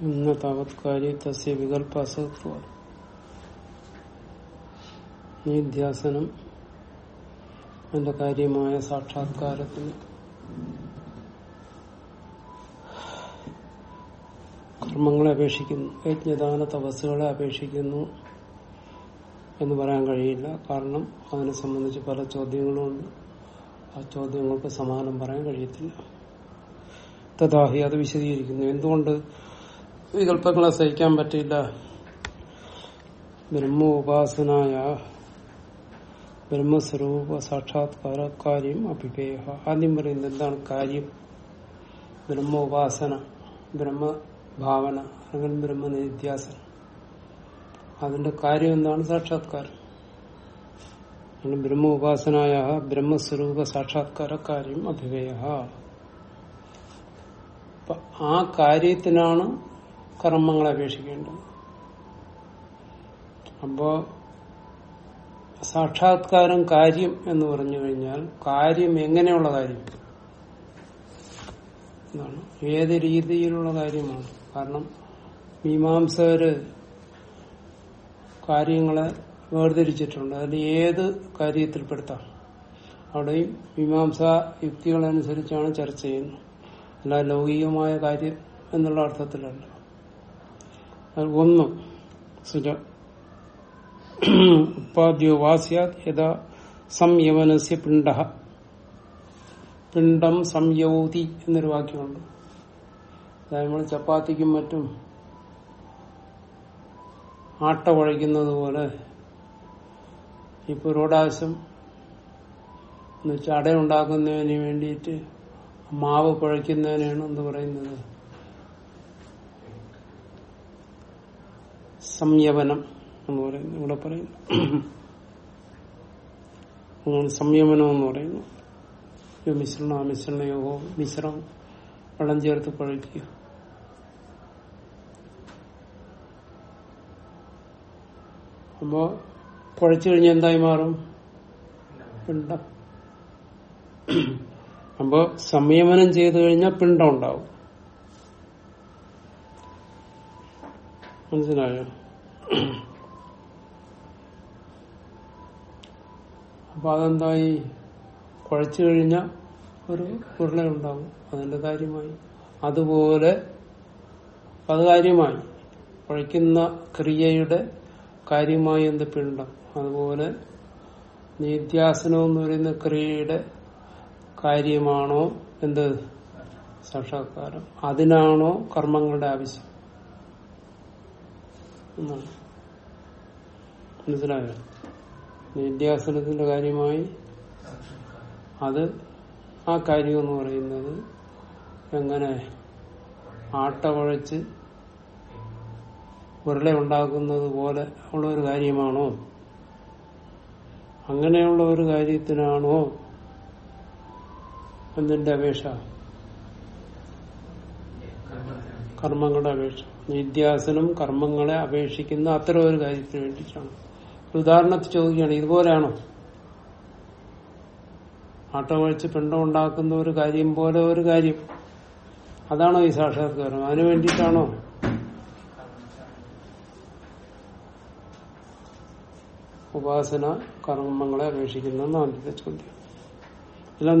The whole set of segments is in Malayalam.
ഇന്ന തസ്യ വികല്പ അസത്വ ധ്യാസനം അതിന്റെ കാര്യമായ സാക്ഷാത്കാരത്തിന് കർമ്മങ്ങളെ അപേക്ഷിക്കുന്നു യജ്ഞദാന തപസ്സുകളെ അപേക്ഷിക്കുന്നു എന്ന് പറയാൻ കഴിയില്ല. കാരണം അതിനെ സംബന്ധിച്ച് പല ചോദ്യങ്ങളുമുണ്ട്. ആ ചോദ്യങ്ങൾക്ക് സമാനം പറയാൻ കഴിയത്തില്ല. തഥാഹി അത് വിശദീകരിക്കുന്നു. എന്തുകൊണ്ട് വികല്പങ്ങളെ സഹിക്കാൻ പറ്റില്ല ബ്രഹ്മോപാസനായ ബ്രഹ്മസ്വരൂപ സാക്ഷാത്കാര കാര്യം അഭിപേഹ. ആദ്യം പറയുന്നത് എന്താണ് കാര്യം? ബ്രഹ്മോപാസന ബ്രഹ്മഭാവന അല്ലെങ്കിൽ ബ്രഹ്മനിത്യാസനം. അതിന്റെ കാര്യം എന്താണ് സാക്ഷാത്കാരം? ബ്രഹ്മോപാസനായ ബ്രഹ്മസ്വരൂപ സാക്ഷാത്കാര കാര്യം അഭിവേയ ആ കാര്യത്തിനാണ് കർമ്മങ്ങളെ അപേക്ഷിക്കേണ്ടത്. അപ്പോ സാക്ഷാത്കാരം കാര്യം എന്ന് പറഞ്ഞു കഴിഞ്ഞാൽ കാര്യം എങ്ങനെയുള്ള കാര്യം? എന്നാണ് ഏത് രീതിയിലുള്ള കാര്യമാണ്? കാരണം മീമാംസകര് കാര്യങ്ങളെ വേർതിരിച്ചിട്ടുണ്ട്. അതിൽ ഏത് കാര്യത്തിൽപ്പെടുത്താം? അവിടെയും മീമാംസ യുക്തികളനുസരിച്ചാണ് ചർച്ച ചെയ്യുന്നത്. അല്ല ലൗകികമായ കാര്യം എന്നുള്ള അർത്ഥത്തിലല്ല. ഒന്ന് സുജ ഉപാദ്യോ വാസ്യാത് യഥാ സംയമനസ്യ പിണ്ഡ. സംയോതി എന്നൊരു വാക്യമുണ്ട്. അതായത് നമ്മൾ ചപ്പാത്തിക്കും മറ്റും ആട്ട കുഴയ്ക്കുന്നത് പോലെ ഇപ്പൊ ഒരോടാവശ്യം എന്ന് വെച്ചാൽ അടയുണ്ടാക്കുന്നതിന് വേണ്ടിയിട്ട് മാവ് കുഴയ്ക്കുന്നതിനാണ് എന്ന് പറയുന്നത്. സംയമനം എന്ന് പറയുന്നു ഇവിടെ പറയുന്നു. സംയമനം എന്ന് പറയുന്നു. മിശ്രണ മിശ്രണയോഗോ മിശ്രം വെള്ളം ചേർത്ത് കുഴയ്ക്കുക അപ്പോ കുഴച്ചു കഴിഞ്ഞാൽ എന്തായി മാറും? പിണ്ടം അപ്പോ സംയമനം ചെയ്തു കഴിഞ്ഞാൽ പിണ്ടം ഉണ്ടാവും. മനസ്സിലായോ? അപ്പൊ അതെന്തായി? കുഴച്ചു കഴിഞ്ഞ ഒരു ഉരുള ഉണ്ടാവും അതിന്റെ കാര്യമായി. അതുപോലെ അത് കാര്യമായി. കുഴയ്ക്കുന്ന ക്രിയയുടെ കാര്യമായി എന്ത് പിണ്ടം അതുപോലെ നിത്യാസനം എന്ന് പറയുന്ന ക്രിയയുടെ കാര്യമാണോ എന്ത്? സാക്ഷാത്കാരം. അതിനാണോ കർമ്മങ്ങളുടെ ആവശ്യം? എന്നാണ്. മനസ്സിലായോ? നിത്യാസനത്തിന്റെ കാര്യമായി അത് ആ കാര്യം എന്ന് പറയുന്നത് എങ്ങനെ? ആട്ട കുഴച്ച് ഉരുള ഉണ്ടാക്കുന്നത് പോലെ ഉള്ള ഒരു കാര്യമാണോ? അങ്ങനെയുള്ള ഒരു കാര്യത്തിനാണോ എന്തിന്റെ അപേക്ഷ? കർമ്മങ്ങളുടെ അപേക്ഷ. നിത്യാസനം കർമ്മങ്ങളെ അപേക്ഷിക്കുന്ന അത്തരം ഒരു കാര്യത്തിന് വേണ്ടിയിട്ടാണ്. ഉദാഹരണത്തിൽ ചോദിക്കുകയാണ് ഇതുപോലെയാണോ? ആട്ട കഴിച്ച് പിണ്ടം ഉണ്ടാക്കുന്ന ഒരു കാര്യം പോലെ ഒരു കാര്യം. അതാണോ ഈ സാക്ഷാത്കാരം? അതിനു വേണ്ടിയിട്ടാണോ? ഉപാസന കർമ്മങ്ങളെ അപേക്ഷിക്കുന്ന ആദ്യത്തെ ചോദ്യം.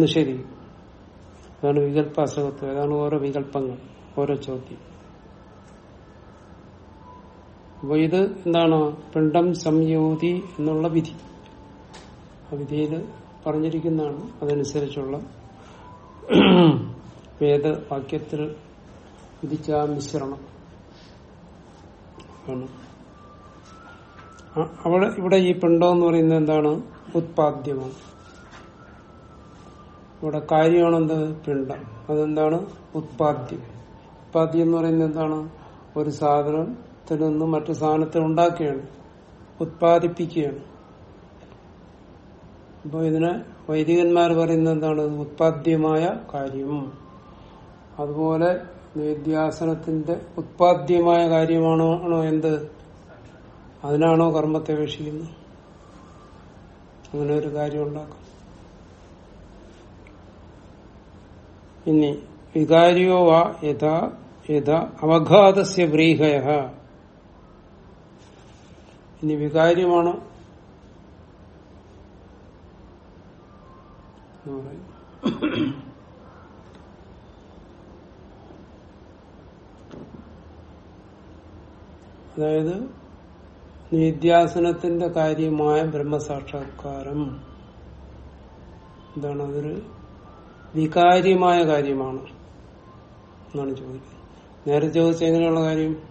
നിഷേധിക്കും അതാണ് വികല്പാസകത്വം അതാണ് ഓരോ വികല്പങ്ങൾ ഓരോ ചോദ്യം. അപ്പൊ ഇത് എന്താണ്? പിണ്ടം സംയോതി എന്നുള്ള വിധി. ആ വിധിയിൽ പറഞ്ഞിരിക്കുന്നതാണ്. അതനുസരിച്ചുള്ള വേദവാക്യത്തിൽ വിധിച്ച മിശ്രണം. ആണ്. അവിടെ ഇവിടെ ഈ പിണ്ടം എന്ന് പറയുന്നത് എന്താണ്? ഉത്പാദ്യമാണ്. ഇവിടെ കാര്യമാണെന്ത്? പിണ്ടം അതെന്താണ്? ഉത്പാദ്യം. ഉത്പാദ്യം എന്ന് പറയുന്നത് എന്താണ്? ഒരു സാധനത്തിൽ നിന്ന് മറ്റു സാധനത്തെ ഉണ്ടാക്കുകയാണ്. ഉത്പാദിപ്പിക്കുകയാണ്. അപ്പൊ ഇതിനെ വൈദികന്മാർ പറയുന്നത് എന്താണ്? ഉത്പാദ്യമായ കാര്യം. അതുപോലെ നിത്യാസനത്തിന്റെ ഉത്പാദ്യമായ കാര്യമാണോ ആണോ എന്ത്? അതിനാണോ കർമ്മത്തെ വേഷിക്കുന്നത് അങ്ങനെ ഒരു കാര്യം ഉണ്ടാക്കും. ഇനി വികാരിയോ വാ യഥാ യഥാ അവഘാതസ്യ വ്രീഹയ ഇനി വികാരിയമാണോ? അതായത് നിത്യാസനത്തിന്റെ കാര്യമായ ബ്രഹ്മസാക്ഷാത്കാരം. എന്താണ് അതൊരു വികാര്യമായ കാര്യമാണ് എന്നാണ് ചോദിക്കുന്നത്. നേരെ ചോദിച്ച എങ്ങനെയുള്ള കാര്യം?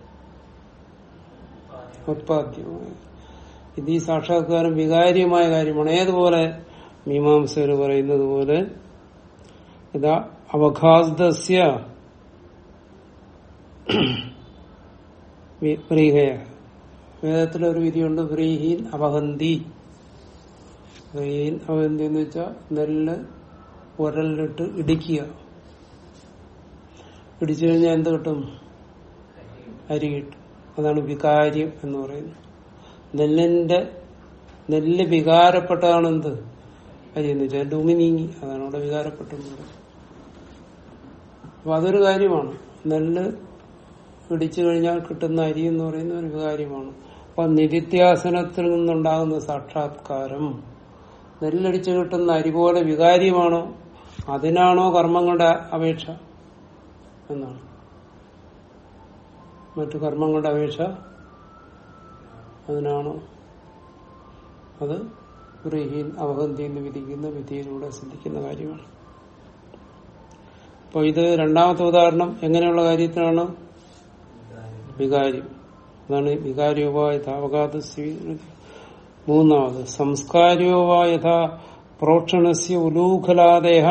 ഉത്പാദ്യമായ. ഇത് ഈ സാക്ഷാത്കാരം വികാര്യമായ കാര്യമാണ്. ഏതുപോലെ? മീമാംസകർ പറയുന്നത് പോലെ ഇതാ അവഘാസ്തസ്യ വ്രീഹയ. വേദത്തിലൊരു വിധിയുണ്ട് വ്രീഹീൻ അവഹന്തി. വ്രീഹീൻ അവഹന്തി എന്ന് വെച്ചാൽ നെല്ല് ഉരലിലിട്ട് ഇടിക്കുക. ഇടിച്ചു കഴിഞ്ഞാൽ എന്ത് കിട്ടും? അരി കിട്ടും. അതാണ് വികാര്യം എന്ന് പറയുന്നത്. നെല്ലിന്റെ നെല്ല് വികാരപ്പെട്ടതാണ് എന്ത് അരി എന്ന് വെച്ചാൽ ഡുമി നീങ്ങി. അതാണ് അവിടെ വികാരപ്പെട്ടത് അപ്പൊ അതൊരു കാര്യമാണ്. നെല്ല് പിടിച്ചു കഴിഞ്ഞാൽ കിട്ടുന്ന അരി എന്ന് പറയുന്ന ഒരു കാര്യമാണ് അപ്പൊ നിരിത്യാസനത്തിൽ നിന്നുണ്ടാകുന്ന സാക്ഷാത്കാരം നെല്ലടിച്ചു കിട്ടുന്ന അരി പോലെ വികാര്യമാണോ? അതിനാണോ കർമ്മങ്ങളുടെ അപേക്ഷ എന്നാണ്. മറ്റു കർമ്മങ്ങളുടെ അപേക്ഷ അതിനാണ്. അത് ഗൃഹീൻ അവഹന്തി എന്ന് വിധിക്കുന്ന വിധിയിലൂടെ സിദ്ധിക്കുന്ന കാര്യമാണ്. അപ്പോൾ ഇത് രണ്ടാമത്തെ ഉദാഹരണം എങ്ങനെയുള്ള കാര്യത്തിനാണ്? വികാരി. അതാണ് വികാര്യോവാ യഥാവകാത മൂന്നാമത് സംസ്കാര്യോവാ യഥാ പ്രോക്ഷണസ്യ ഉലൂഖലാദേഹ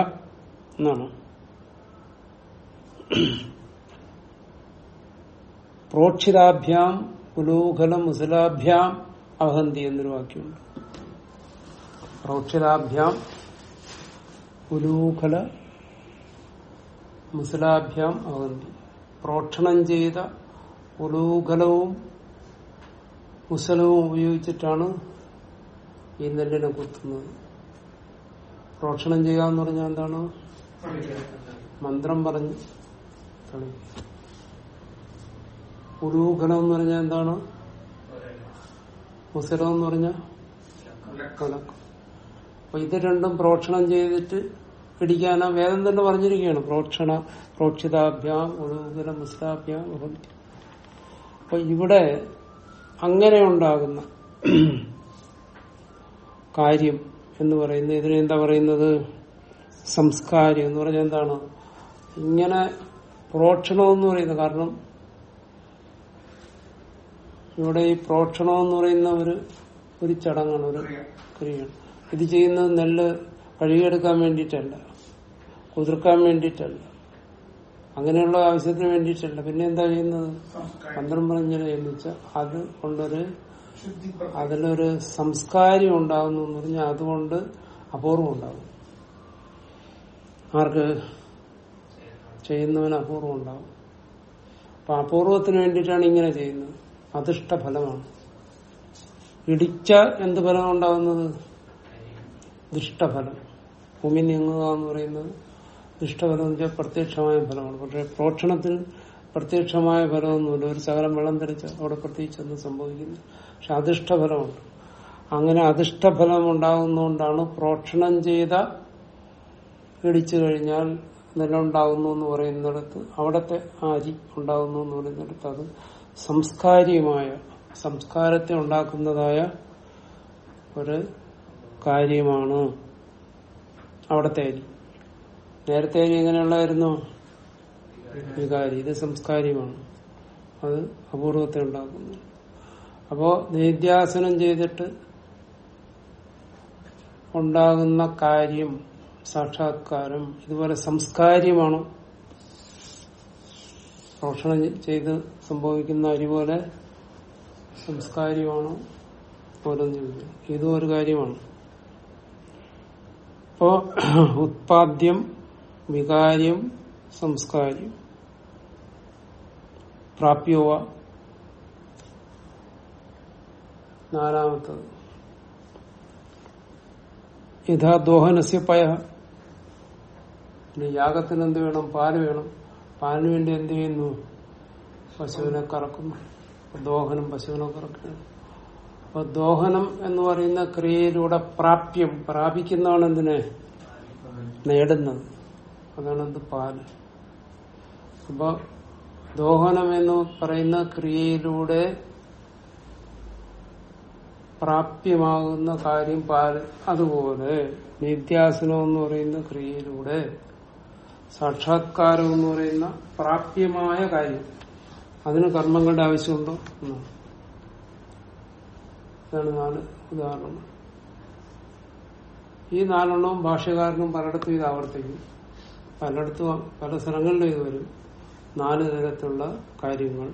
എന്നാണ്. പ്രോക്ഷിതാഭ്യാം ഉലൂഖല മുസലാഭ്യാം അവഹന്തി എന്നൊരു വാക്യമുണ്ട്. പ്രോക്ഷിതാഭ്യാം പുലൂഖല മുസലാഭ്യാം അവഹന്തി. പ്രോക്ഷണം ചെയ്ത പുലൂഖലവും മുസലവും ഉപയോഗിച്ചിട്ടാണ് ഈ നെല്ലിനെ കുത്തുന്നത്. പ്രോക്ഷണം ചെയ്യുക എന്ന് പറഞ്ഞാൽ എന്താണ്? മന്ത്രം പറഞ്ഞ് ഉലൂഖലം എന്ന് പറഞ്ഞാൽ എന്താണ്? ഉസരം എന്ന് പറഞ്ഞാൽ കലക്ക്. അപ്പൊ ഇത് രണ്ടും പ്രോക്ഷണം ചെയ്തിട്ട് പിടിക്കാനാ വേദം തന്നെ പറഞ്ഞിരിക്കുകയാണ്. പ്രോക്ഷണ പ്രോക്ഷിതാഭ്യാം ഉലൂഖല മുസ്ലാഭ്യാം അപ്പൊ ഇവിടെ അങ്ങനെ ഉണ്ടാകുന്ന കാര്യം എന്ന് പറയുന്നത് ഇതിനെന്താ പറയുന്നത്? സംസ്കാരം എന്ന് പറഞ്ഞാൽ എന്താണ്? ഇങ്ങനെ പ്രോക്ഷണം എന്ന് പറയുന്നത് കാരണം ഇവിടെ ഈ പ്രോക്ഷണം എന്ന് പറയുന്ന ഒരു ഒരു ചടങ്ങാണ് ഒരു ക്രിയയാണ്. ഇത് ചെയ്യുന്നത് നെല്ല് കഴുകിയെടുക്കാൻ വേണ്ടിയിട്ടല്ല കുതിർക്കാൻ വേണ്ടിയിട്ടല്ല അങ്ങനെയുള്ള ആവശ്യത്തിന് വേണ്ടിയിട്ടല്ല. പിന്നെ എന്താ ചെയ്യുന്നത്? മന്ത്രം എന്ന് വെച്ചാൽ അത് കൊണ്ടൊരു അതിലൊരു സംസ്കാരം ഉണ്ടാകുന്നു പറഞ്ഞാൽ അതുകൊണ്ട് അപൂർവം ഉണ്ടാകും ആർക്ക്? ചെയ്യുന്നവന് അപൂർവം ഉണ്ടാകും അപ്പൊ അപൂർവത്തിന് വേണ്ടിയിട്ടാണ് ഇങ്ങനെ ചെയ്യുന്നത്. അധിഷ്ടഫലമാണ് ഇടിച്ച എന്ത് ഫലം ഉണ്ടാകുന്നത്? ദുഷ്ടഫലം. ഭൂമി നീങ്ങുക എന്ന് പറയുന്നത് ദുഷ്ടഫലം എന്ന് വെച്ചാൽ പ്രത്യക്ഷമായ ഫലമാണ്. പക്ഷെ പ്രോക്ഷണത്തിൽ പ്രത്യക്ഷമായ ഫലമൊന്നുമില്ല. ഒരു ശകലം വെള്ളം തെളിച്ച് അവിടെ പ്രത്യേകിച്ച് ഒന്നും സംഭവിക്കുന്നു പക്ഷെ അധിഷ്ഠഫലമുണ്ട് അങ്ങനെ അധിഷ്ഠഫലം ഉണ്ടാകുന്നതുകൊണ്ടാണ് പ്രോക്ഷണം ചെയ്ത ഇടിച്ചു കഴിഞ്ഞാൽ നിലമുണ്ടാകുന്നു എന്ന് പറയുന്നിടത്ത് അവിടത്തെ ആരി ഉണ്ടാകുന്നു എന്ന് പറയുന്നിടത്ത് അത് സംസ്കാരികമായ സംസ്കാരത്തെ ഉണ്ടാക്കുന്നതായ ഒരു കാര്യമാണ് അവിടത്തെ അരി. നേരത്തെ അരി എങ്ങനെയുള്ളായിരുന്നു കാര്യം ഇത് സംസ്കാരിയുമാണ് അത് അപൂർവത്തെ ഉണ്ടാക്കുന്നു. അപ്പോ നിത്യാസനം ചെയ്തിട്ട് ഉണ്ടാകുന്ന കാര്യം സാക്ഷാത്കാരം ഇതുപോലെ സംസ്കാര്യമാണോ പ്രോഷണം ചെയ്ത് സംഭവിക്കുന്ന അരിപോലെ സംസ്കാരമാണ് ഓരോന്ന് ഇതും ഒരു കാര്യമാണ്. ഇപ്പോ ഉത്പാദ്യം വികാര്യം സംസ്കാര്യം. പ്രാപ്യവ. നാലാമത്തത്. യഥാ ദോഹനസ്യ പയ യാഗത്തിന് എന്ത് വേണം? പാൽ വേണം. പാലിന് വേണ്ടി എന്ത് ചെയ്യുന്നു? പശുവിനെ കറക്കും ദോഹനം പശുവിനെ കറക്കുകയാണ് അപ്പൊ ദോഹനം എന്ന് പറയുന്ന ക്രിയയിലൂടെ പ്രാപ്യം പ്രാപിക്കുന്നതാണ് എന്തിനെ? നേടുന്നത്. അതാണ് എന്ത്? പാൽ. അപ്പൊ ദോഹനം എന്ന് പറയുന്ന ക്രിയയിലൂടെ പ്രാപ്യമാകുന്ന കാര്യം പാൽ. അതുപോലെ നിത്യാസനം എന്ന് പറയുന്ന ക്രിയയിലൂടെ സാക്ഷാത്കാരം എന്ന് പറയുന്ന പ്രാപ്യമായ കാര്യം. അതിന് കർമ്മങ്ങളുടെ ആവശ്യമുണ്ടോ? എന്നാണ് ഇതാണ് നാല് ഉദാഹരണം. ഈ നാലെണ്ണവും ഭാഷകാരനും പലയിടത്തും ഇത് ആവർത്തിക്കും. പലയിടത്തും പല സ്ഥലങ്ങളിലും ഇത് വരും. നാല് തരത്തിലുള്ള കാര്യങ്ങൾ.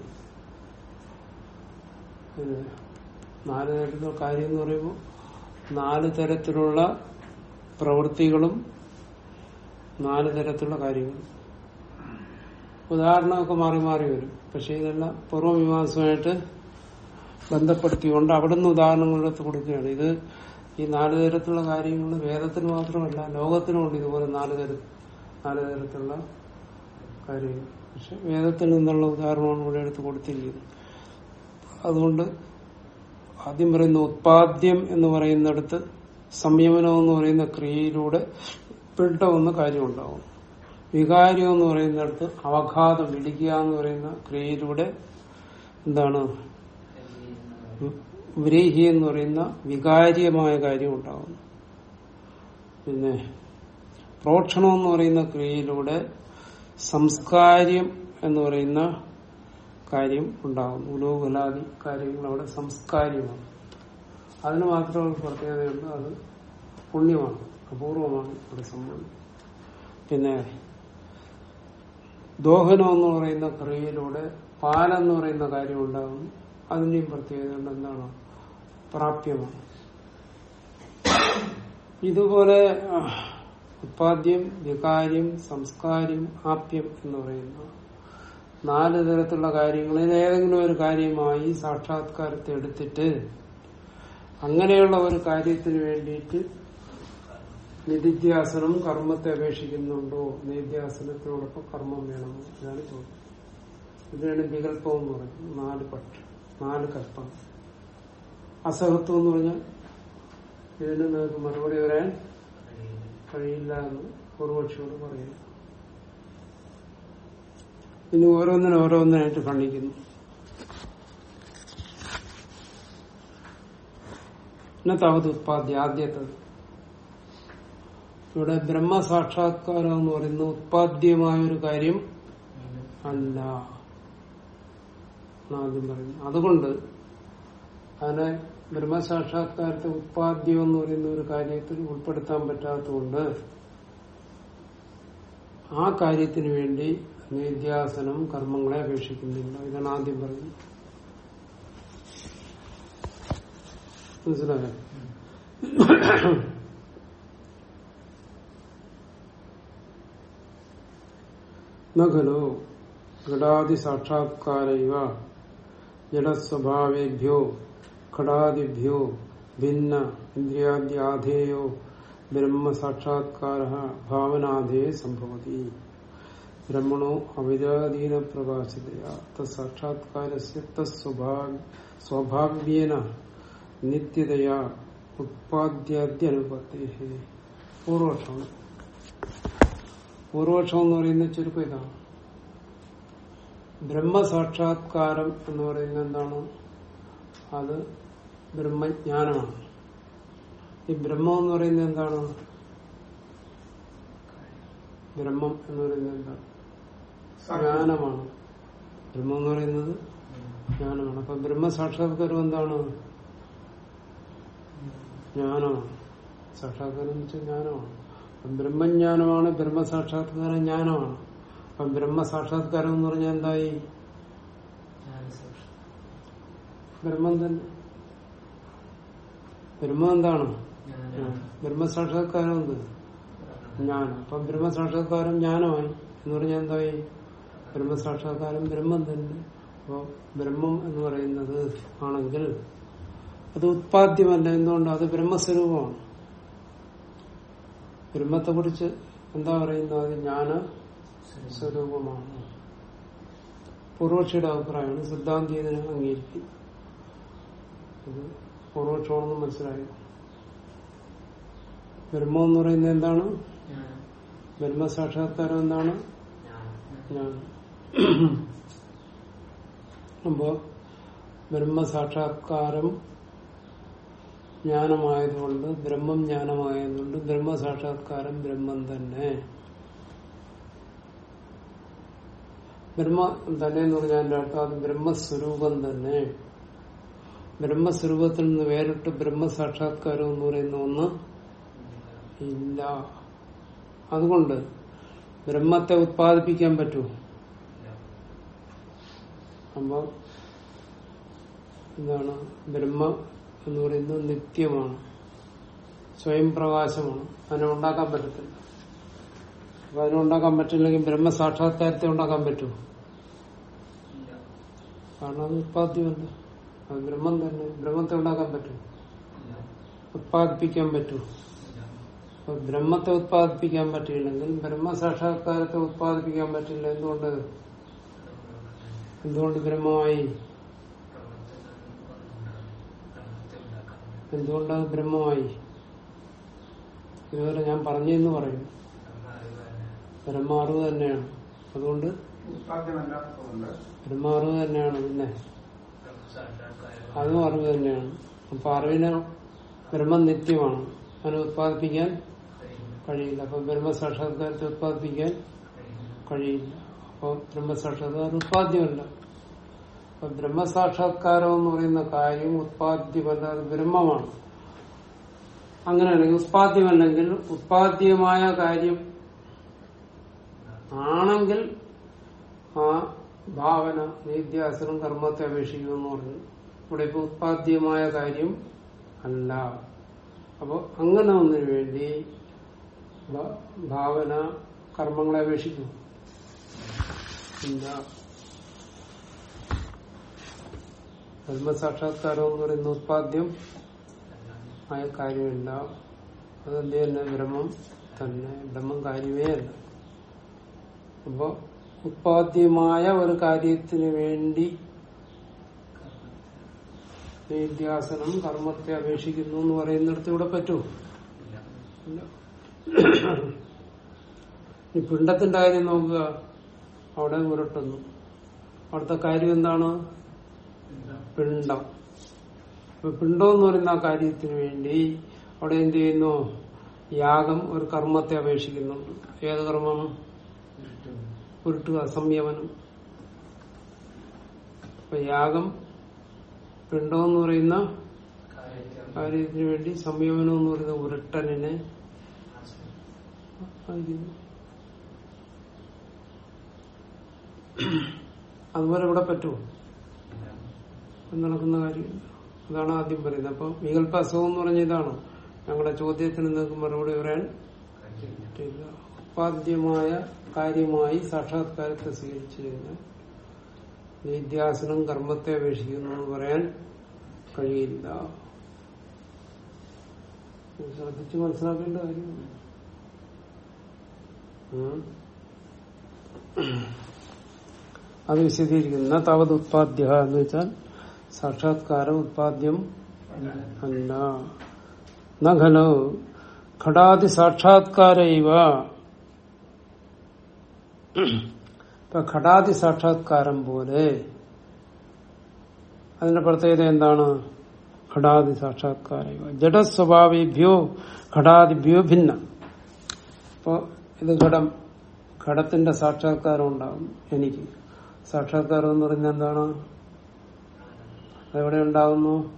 നാല് തരത്തിലുള്ള കാര്യം എന്ന് പറയുമ്പോൾ നാല് തരത്തിലുള്ള പ്രവൃത്തികളും നാല് തരത്തിലുള്ള കാര്യങ്ങൾ. ഉദാഹരണമൊക്കെ മാറി മാറി വരും. പക്ഷെ ഇതെല്ലാം പൂർവമീമാംസമായിട്ട് ബന്ധപ്പെടുത്തിക്കൊണ്ട് അവിടുന്ന് ഉദാഹരണങ്ങളെടുത്ത് കൊടുക്കുകയാണ്. ഇത് ഈ നാല് തരത്തിലുള്ള കാര്യങ്ങൾ വേദത്തിന് മാത്രമല്ല ലോകത്തിനുമുണ്ട് ഇതുപോലെ നാല് തര നാല് തരത്തിലുള്ള കാര്യങ്ങൾ. പക്ഷെ വേദത്തിൽ നിന്നുള്ള ഉദാഹരണമാണ് ഇവിടെ എടുത്ത് കൊടുത്തിരിക്കുന്നത്. അതുകൊണ്ട് ആദ്യം പറയുന്ന ഉത്പാദ്യം എന്ന് പറയുന്നിടത്ത് സംയമനം എന്ന് പറയുന്ന ക്രിയയിലൂടെ പിണ്ടമെന്ന കാര്യമുണ്ടാവും. വികാരം എന്ന് പറയുന്നിടത്ത് അവഘാതം വിളിക്കുക എന്ന് പറയുന്ന ക്രിയയിലൂടെ എന്താണ്? വ്രീഹി എന്ന് പറയുന്ന വികാരിയമായ കാര്യം ഉണ്ടാകുന്നു പിന്നെ പ്രോക്ഷണം എന്ന് പറയുന്ന ക്രിയയിലൂടെ സംസ്കാര്യം എന്ന് പറയുന്ന കാര്യം ഉണ്ടാകുന്നു ഉലോകലാദി കാര്യങ്ങൾ അവിടെ സംസ്കാര്യമാണ്. അതിന് മാത്രമേ പ്രത്യേകതയുണ്ട് അത് പുണ്യമാണ്. അപൂർവമാണ് ഇവിടെ സംഭവം. പിന്നെ ദോഹനം എന്ന് പറയുന്ന ക്രിയയിലൂടെ പാലെന്ന് പറയുന്ന കാര്യം ഉണ്ടാകും അതിന്റെയും പ്രത്യേകത എന്താണ് പ്രാപ്യമാണ്. ഇതുപോലെ ഉത്പാദ്യം വികാര്യം സംസ്കാരം ആപ്യം എന്ന് പറയുന്ന. നാല് തരത്തിലുള്ള കാര്യങ്ങളിൽ ഏതെങ്കിലും ഒരു കാര്യമായി സാക്ഷാത്കാരത്തെ എടുത്തിട്ട് അങ്ങനെയുള്ള ഒരു കാര്യത്തിന് വേണ്ടിയിട്ട് നിധിധ്യാസനം കർമ്മത്തെ അപേക്ഷിക്കുന്നുണ്ടോ? നിധ്യാസനത്തിനോടൊപ്പം കർമ്മം വേണം. ഇതാണ് ചോദ്യം. ഇതിനാണ് വികല്പം എന്ന് പറയുന്നത്. നാല് പക്ഷം നാല് കൽപ്പം. അസഹത്വം എന്ന് പറഞ്ഞാൽ ഇതിന് നിങ്ങൾക്ക് മറുപടി വരാൻ കഴിയില്ല എന്ന് പൂർവക്ഷിയോട് പറയുന്നു. ഇനി ഓരോന്നിനും ഓരോന്നിനായിട്ട് ഖണ്ഡിക്കുന്നു. പിന്നെ താവത് ഉത്പാദ്യ ആദ്യത്തത്. ഇവിടെ ബ്രഹ്മസാക്ഷാത്കാരം എന്ന് പറയുന്നത് ഉത്പാദ്യമായ ഒരു കാര്യം അല്ല. ആദ്യം പറയുന്നു അതുകൊണ്ട് അതിനെ ബ്രഹ്മസാക്ഷാത്കാരത്തെ ഉത്പാദ്യം എന്ന് പറയുന്ന ഒരു കാര്യത്തിൽ ഉൾപ്പെടുത്താൻ പറ്റാത്തതുകൊണ്ട് ആ കാര്യത്തിന് വേണ്ടി നിധ്യാസനം കർമ്മങ്ങളെ അപേക്ഷിക്കുന്നില്ല. ഇതാണ് ആദ്യം പറയുന്നത്. മനസ്സിലായോ? നഖലോ ഘടാതി സാക്ഷാത്കാരൈവ ജഡസ്വഭാവേഭ്യോ ഘടാദിഭ്യോ ഭിന്ന ഇന്ദ്രിയാദ്യാധേയോ ബ്രഹ്മസാക്ഷാത്കാര ഭാവനാധേ സംഭവതി ബ്രഹ്മണോ അവിരാധീന പ്രകാശിതയാ തസാക്ഷാത്കാരസ്യ സ്വഭാവ്യേന നിത്യതയാ ഉത്പാദ്യാദ്യനുപത്തേ പൂർവക്ഷം പൂർവക്ഷം എന്ന് പറയുന്ന ചുരുക്കം ഇതാണ്. ബ്രഹ്മസാക്ഷാത്കാരം എന്ന് പറയുന്നത് എന്താണ്? അത് ബ്രഹ്മജ്ഞാനമാണ്. ഈ ബ്രഹ്മം എന്ന് പറയുന്നത് എന്താണ്? ബ്രഹ്മം എന്ന് പറയുന്നത് എന്താണ്? ജ്ഞാനമാണ്. ബ്രഹ്മം എന്ന് പറയുന്നത് ജ്ഞാനമാണ്. അപ്പൊ ബ്രഹ്മസാക്ഷാത്കാരം എന്താണ്? ജ്ഞാനമാണ്. സാക്ഷാത്കാരം എന്ന് വെച്ചാൽ ജ്ഞാനമാണ്. അപ്പം ബ്രഹ്മജ്ഞാനമാണ് ബ്രഹ്മസാക്ഷാത്കാര ജ്ഞാനമാണ്. അപ്പം ബ്രഹ്മസാക്ഷാത്കാരം എന്ന് പറഞ്ഞാൽ എന്തായി? ബ്രഹ്മം തന്നെ. ബ്രഹ്മം എന്താണ്? ബ്രഹ്മസാക്ഷാത്കാരം എന്ത്? ജ്ഞാനം. അപ്പം ബ്രഹ്മസാക്ഷാത്കാരം ജ്ഞാനമായി എന്ന് പറഞ്ഞാൽ എന്തായി? ബ്രഹ്മസാക്ഷാത്കാരം ബ്രഹ്മം തന്നെ. അപ്പോൾ ബ്രഹ്മം എന്ന് പറയുന്നത് ആണെങ്കിൽ അത് ഉത്പാദ്യമല്ല. എന്തുകൊണ്ട്? അത് ബ്രഹ്മസ്വരൂപമാണ്. ബ്രഹ്മത്തെ കുറിച്ച് എന്താ പറയുന്നത്? അത് ജ്ഞാന സ്വരൂപമാണ്. പൂർവക്ഷിയുടെ അഭിപ്രായമാണ്. സിദ്ധാന്തി ഇതിനെ അംഗീകരിക്കും. ഇത് പൂർവക്ഷമാണെന്ന് മനസ്സിലായി? ബ്രഹ്മം എന്ന് പറയുന്നത് എന്താണ്? ബ്രഹ്മസാക്ഷാത്കാരം എന്താണ്? ഞാൻ അപ്പോ ബ്രഹ്മസാക്ഷാത്കാരം ജ്ഞാനമായതുകൊണ്ട് ബ്രഹ്മം ജ്ഞാനമായതുകൊണ്ട് ബ്രഹ്മസാക്ഷാത്കാരം ബ്രഹ്മം തന്നെ. ബ്രഹ്മം തന്നെ എന്ന് പറഞ്ഞാൽ എന്റെ അർത്ഥം ബ്രഹ്മസ്വരൂപം തന്നെ. ബ്രഹ്മസ്വരൂപത്തിൽ നിന്ന് വേറിട്ട് ബ്രഹ്മസാക്ഷാത്കാരം എന്ന് പറയുന്ന ഒന്ന് ഇല്ല. അതുകൊണ്ട് ബ്രഹ്മത്തെ ഉത്പാദിപ്പിക്കാൻ പറ്റുമോ? അപ്പൊ എന്താണ് ബ്രഹ്മ എന്ന് പറയുന്നത് നിത്യമാണ്. സ്വയം പ്രകാശമാണ്. അതിനെ ഉണ്ടാക്കാൻ പറ്റത്തില്ല. അപ്പൊ അതിനെ ഉണ്ടാക്കാൻ പറ്റില്ലെങ്കിൽ ബ്രഹ്മസാക്ഷാത്കാരത്തെ ഉണ്ടാക്കാൻ പറ്റുമോ? കാരണം അത് ഉത്പാദ്യമല്ല അത് ബ്രഹ്മം തന്നെ. ബ്രഹ്മത്തെ ഉണ്ടാക്കാൻ പറ്റുമോ? ഉത്പാദിപ്പിക്കാൻ പറ്റുമോ? അപ്പൊ ബ്രഹ്മത്തെ ഉത്പാദിപ്പിക്കാൻ പറ്റിയില്ലെങ്കിൽ ബ്രഹ്മസാക്ഷാത്കാരത്തെ ഉത്പാദിപ്പിക്കാൻ പറ്റില്ല. എന്തുകൊണ്ട്? എന്തുകൊണ്ട് ബ്രഹ്മമായി? എന്തുകൊണ്ടത് ബ്രഹ്മമായി. ഇതുവരെ ഞാൻ പറഞ്ഞെന്ന് പറയും. ബ്രഹ്മ അറിവ് തന്നെയാണ്. അതുകൊണ്ട് ബ്രഹ്മാറിവ് തന്നെയാണ് പിന്നെ. അതും അറിവ് തന്നെയാണ്. അപ്പൊ അറിവിന് ബ്രഹ്മം നിത്യമാണ്. അതിനെ ഉത്പാദിപ്പിക്കാൻ കഴിയില്ല. അപ്പൊ ബ്രഹ്മസാക്ഷാത്കാരത്തെ ഉത്പാദിപ്പിക്കാൻ കഴിയില്ല. അപ്പൊ ബ്രഹ്മസാക്ഷാത്കാരം ഉത്പാദ്യമല്ല. അപ്പൊ ബ്രഹ്മസാക്ഷാത്കാരം എന്ന് പറയുന്ന കാര്യം ഉത്പാദ്യമല്ല ബ്രഹ്മമാണ്. അങ്ങനെയാണെങ്കിൽ ഉത്പാദ്യമല്ലെങ്കിൽ ഉത്പാദ്യമായ കാര്യം ആണെങ്കിൽ ആ ഭാവന നിത്യാസനം കർമ്മത്തെ അപേക്ഷിക്കുമെന്ന് പറഞ്ഞു ഇവിടെ ഇപ്പൊ ഉത്പാദ്യമായ കാര്യം അല്ല. അപ്പോൾ അങ്ങനെ ഒന്നിനു വേണ്ടി ഭാവന കർമ്മങ്ങളെ അപേക്ഷിക്കും ഇല്ല ബ്രഹ്മസാക്ഷാത്കാരം എന്ന് പറയുന്ന ഉത്പാദ്യം ആയ കാര്യമില്ല അതെന്ത് തന്നെ ബ്രഹ്മം? തന്നെ ബ്രഹ്മം കാര്യമേ അല്ല. അപ്പോ ഉത്പാദ്യമായ ഒരു കാര്യത്തിന് വേണ്ടി നിത്യാസനം കർമ്മത്തെ അപേക്ഷിക്കുന്നു എന്ന് പറയുന്നിടത്ത് ഇവിടെ ഈ പിണ്ടത്തിന്റെ കാര്യം നോക്കുക. അവിടെ ഉരുട്ടുന്നു. അവിടുത്തെ കാര്യം എന്താണ്? പിണ്ടം അപ്പൊ പിണ്ടം എന്ന് പറയുന്ന ആ കാര്യത്തിന് വേണ്ടി അവിടെ എന്ത് ചെയ്യുന്നു? യാഗം ഒരു കർമ്മത്തെ അപേക്ഷിക്കുന്നുണ്ട്. ഏത് കർമ്മം ഉരുട്ടുക സംയമനം. യാഗം പിണ്ടം എന്ന് പറയുന്ന കാര്യത്തിന് വേണ്ടി സംയമനം എന്ന് പറയുന്ന ആയിരിക്കുന്നു. അതുപോലെ ഇവിടെ പറ്റുമോ? നടക്കുന്ന കാര്യമില്ല അതാണ് ആദ്യം പറയുന്നത്. അപ്പൊ വികല്പ അസുഖം എന്ന് പറഞ്ഞ ഇതാണ്? ഞങ്ങളുടെ ചോദ്യത്തിന് നിങ്ങൾക്ക് മറുപടി പറയാൻ പറ്റില്ല. ഉപാദ്യമായ കാര്യമായി സാക്ഷാത്കാരത്തെ സ്വീകരിച്ചു കഴിഞ്ഞാൽ നിത്യാസനം കർമ്മത്തെ അപേക്ഷിക്കുന്നു എന്ന് പറയാൻ കഴിയില്ല. ശ്രദ്ധിച്ച് മനസ്സിലാക്കേണ്ട കാര്യമാണ്. അത് വിശദീകരിക്കുന്ന. താവത് ഉത്പാദ്യ എന്ന് വെച്ചാൽ സാക്ഷാത്കാരം ഉത്പാദ്യം അല്ല നഖലോ ഘടാതി സാക്ഷാത്കാരൈവ. ഇപ്പൊ ഘടാതി സാക്ഷാത്കാരം പോലെ അതിന്റെ പ്രത്യേകത എന്താണ്? ഘടാതി സാക്ഷാത്കാര ജഡസ്വഭാവേഭ്യോ ഘടാദിഭ്യോ ഭിന്ന. ഇപ്പോ ഇത് ഘടം ഘടത്തിന്റെ സാക്ഷാത്കാരം ഉണ്ടാകും എനിക്ക്. സാക്ഷാത്കാരം എന്ന് പറഞ്ഞാൽ എന്താണ്? അതെവിടെ ഉണ്ടാകുന്നു?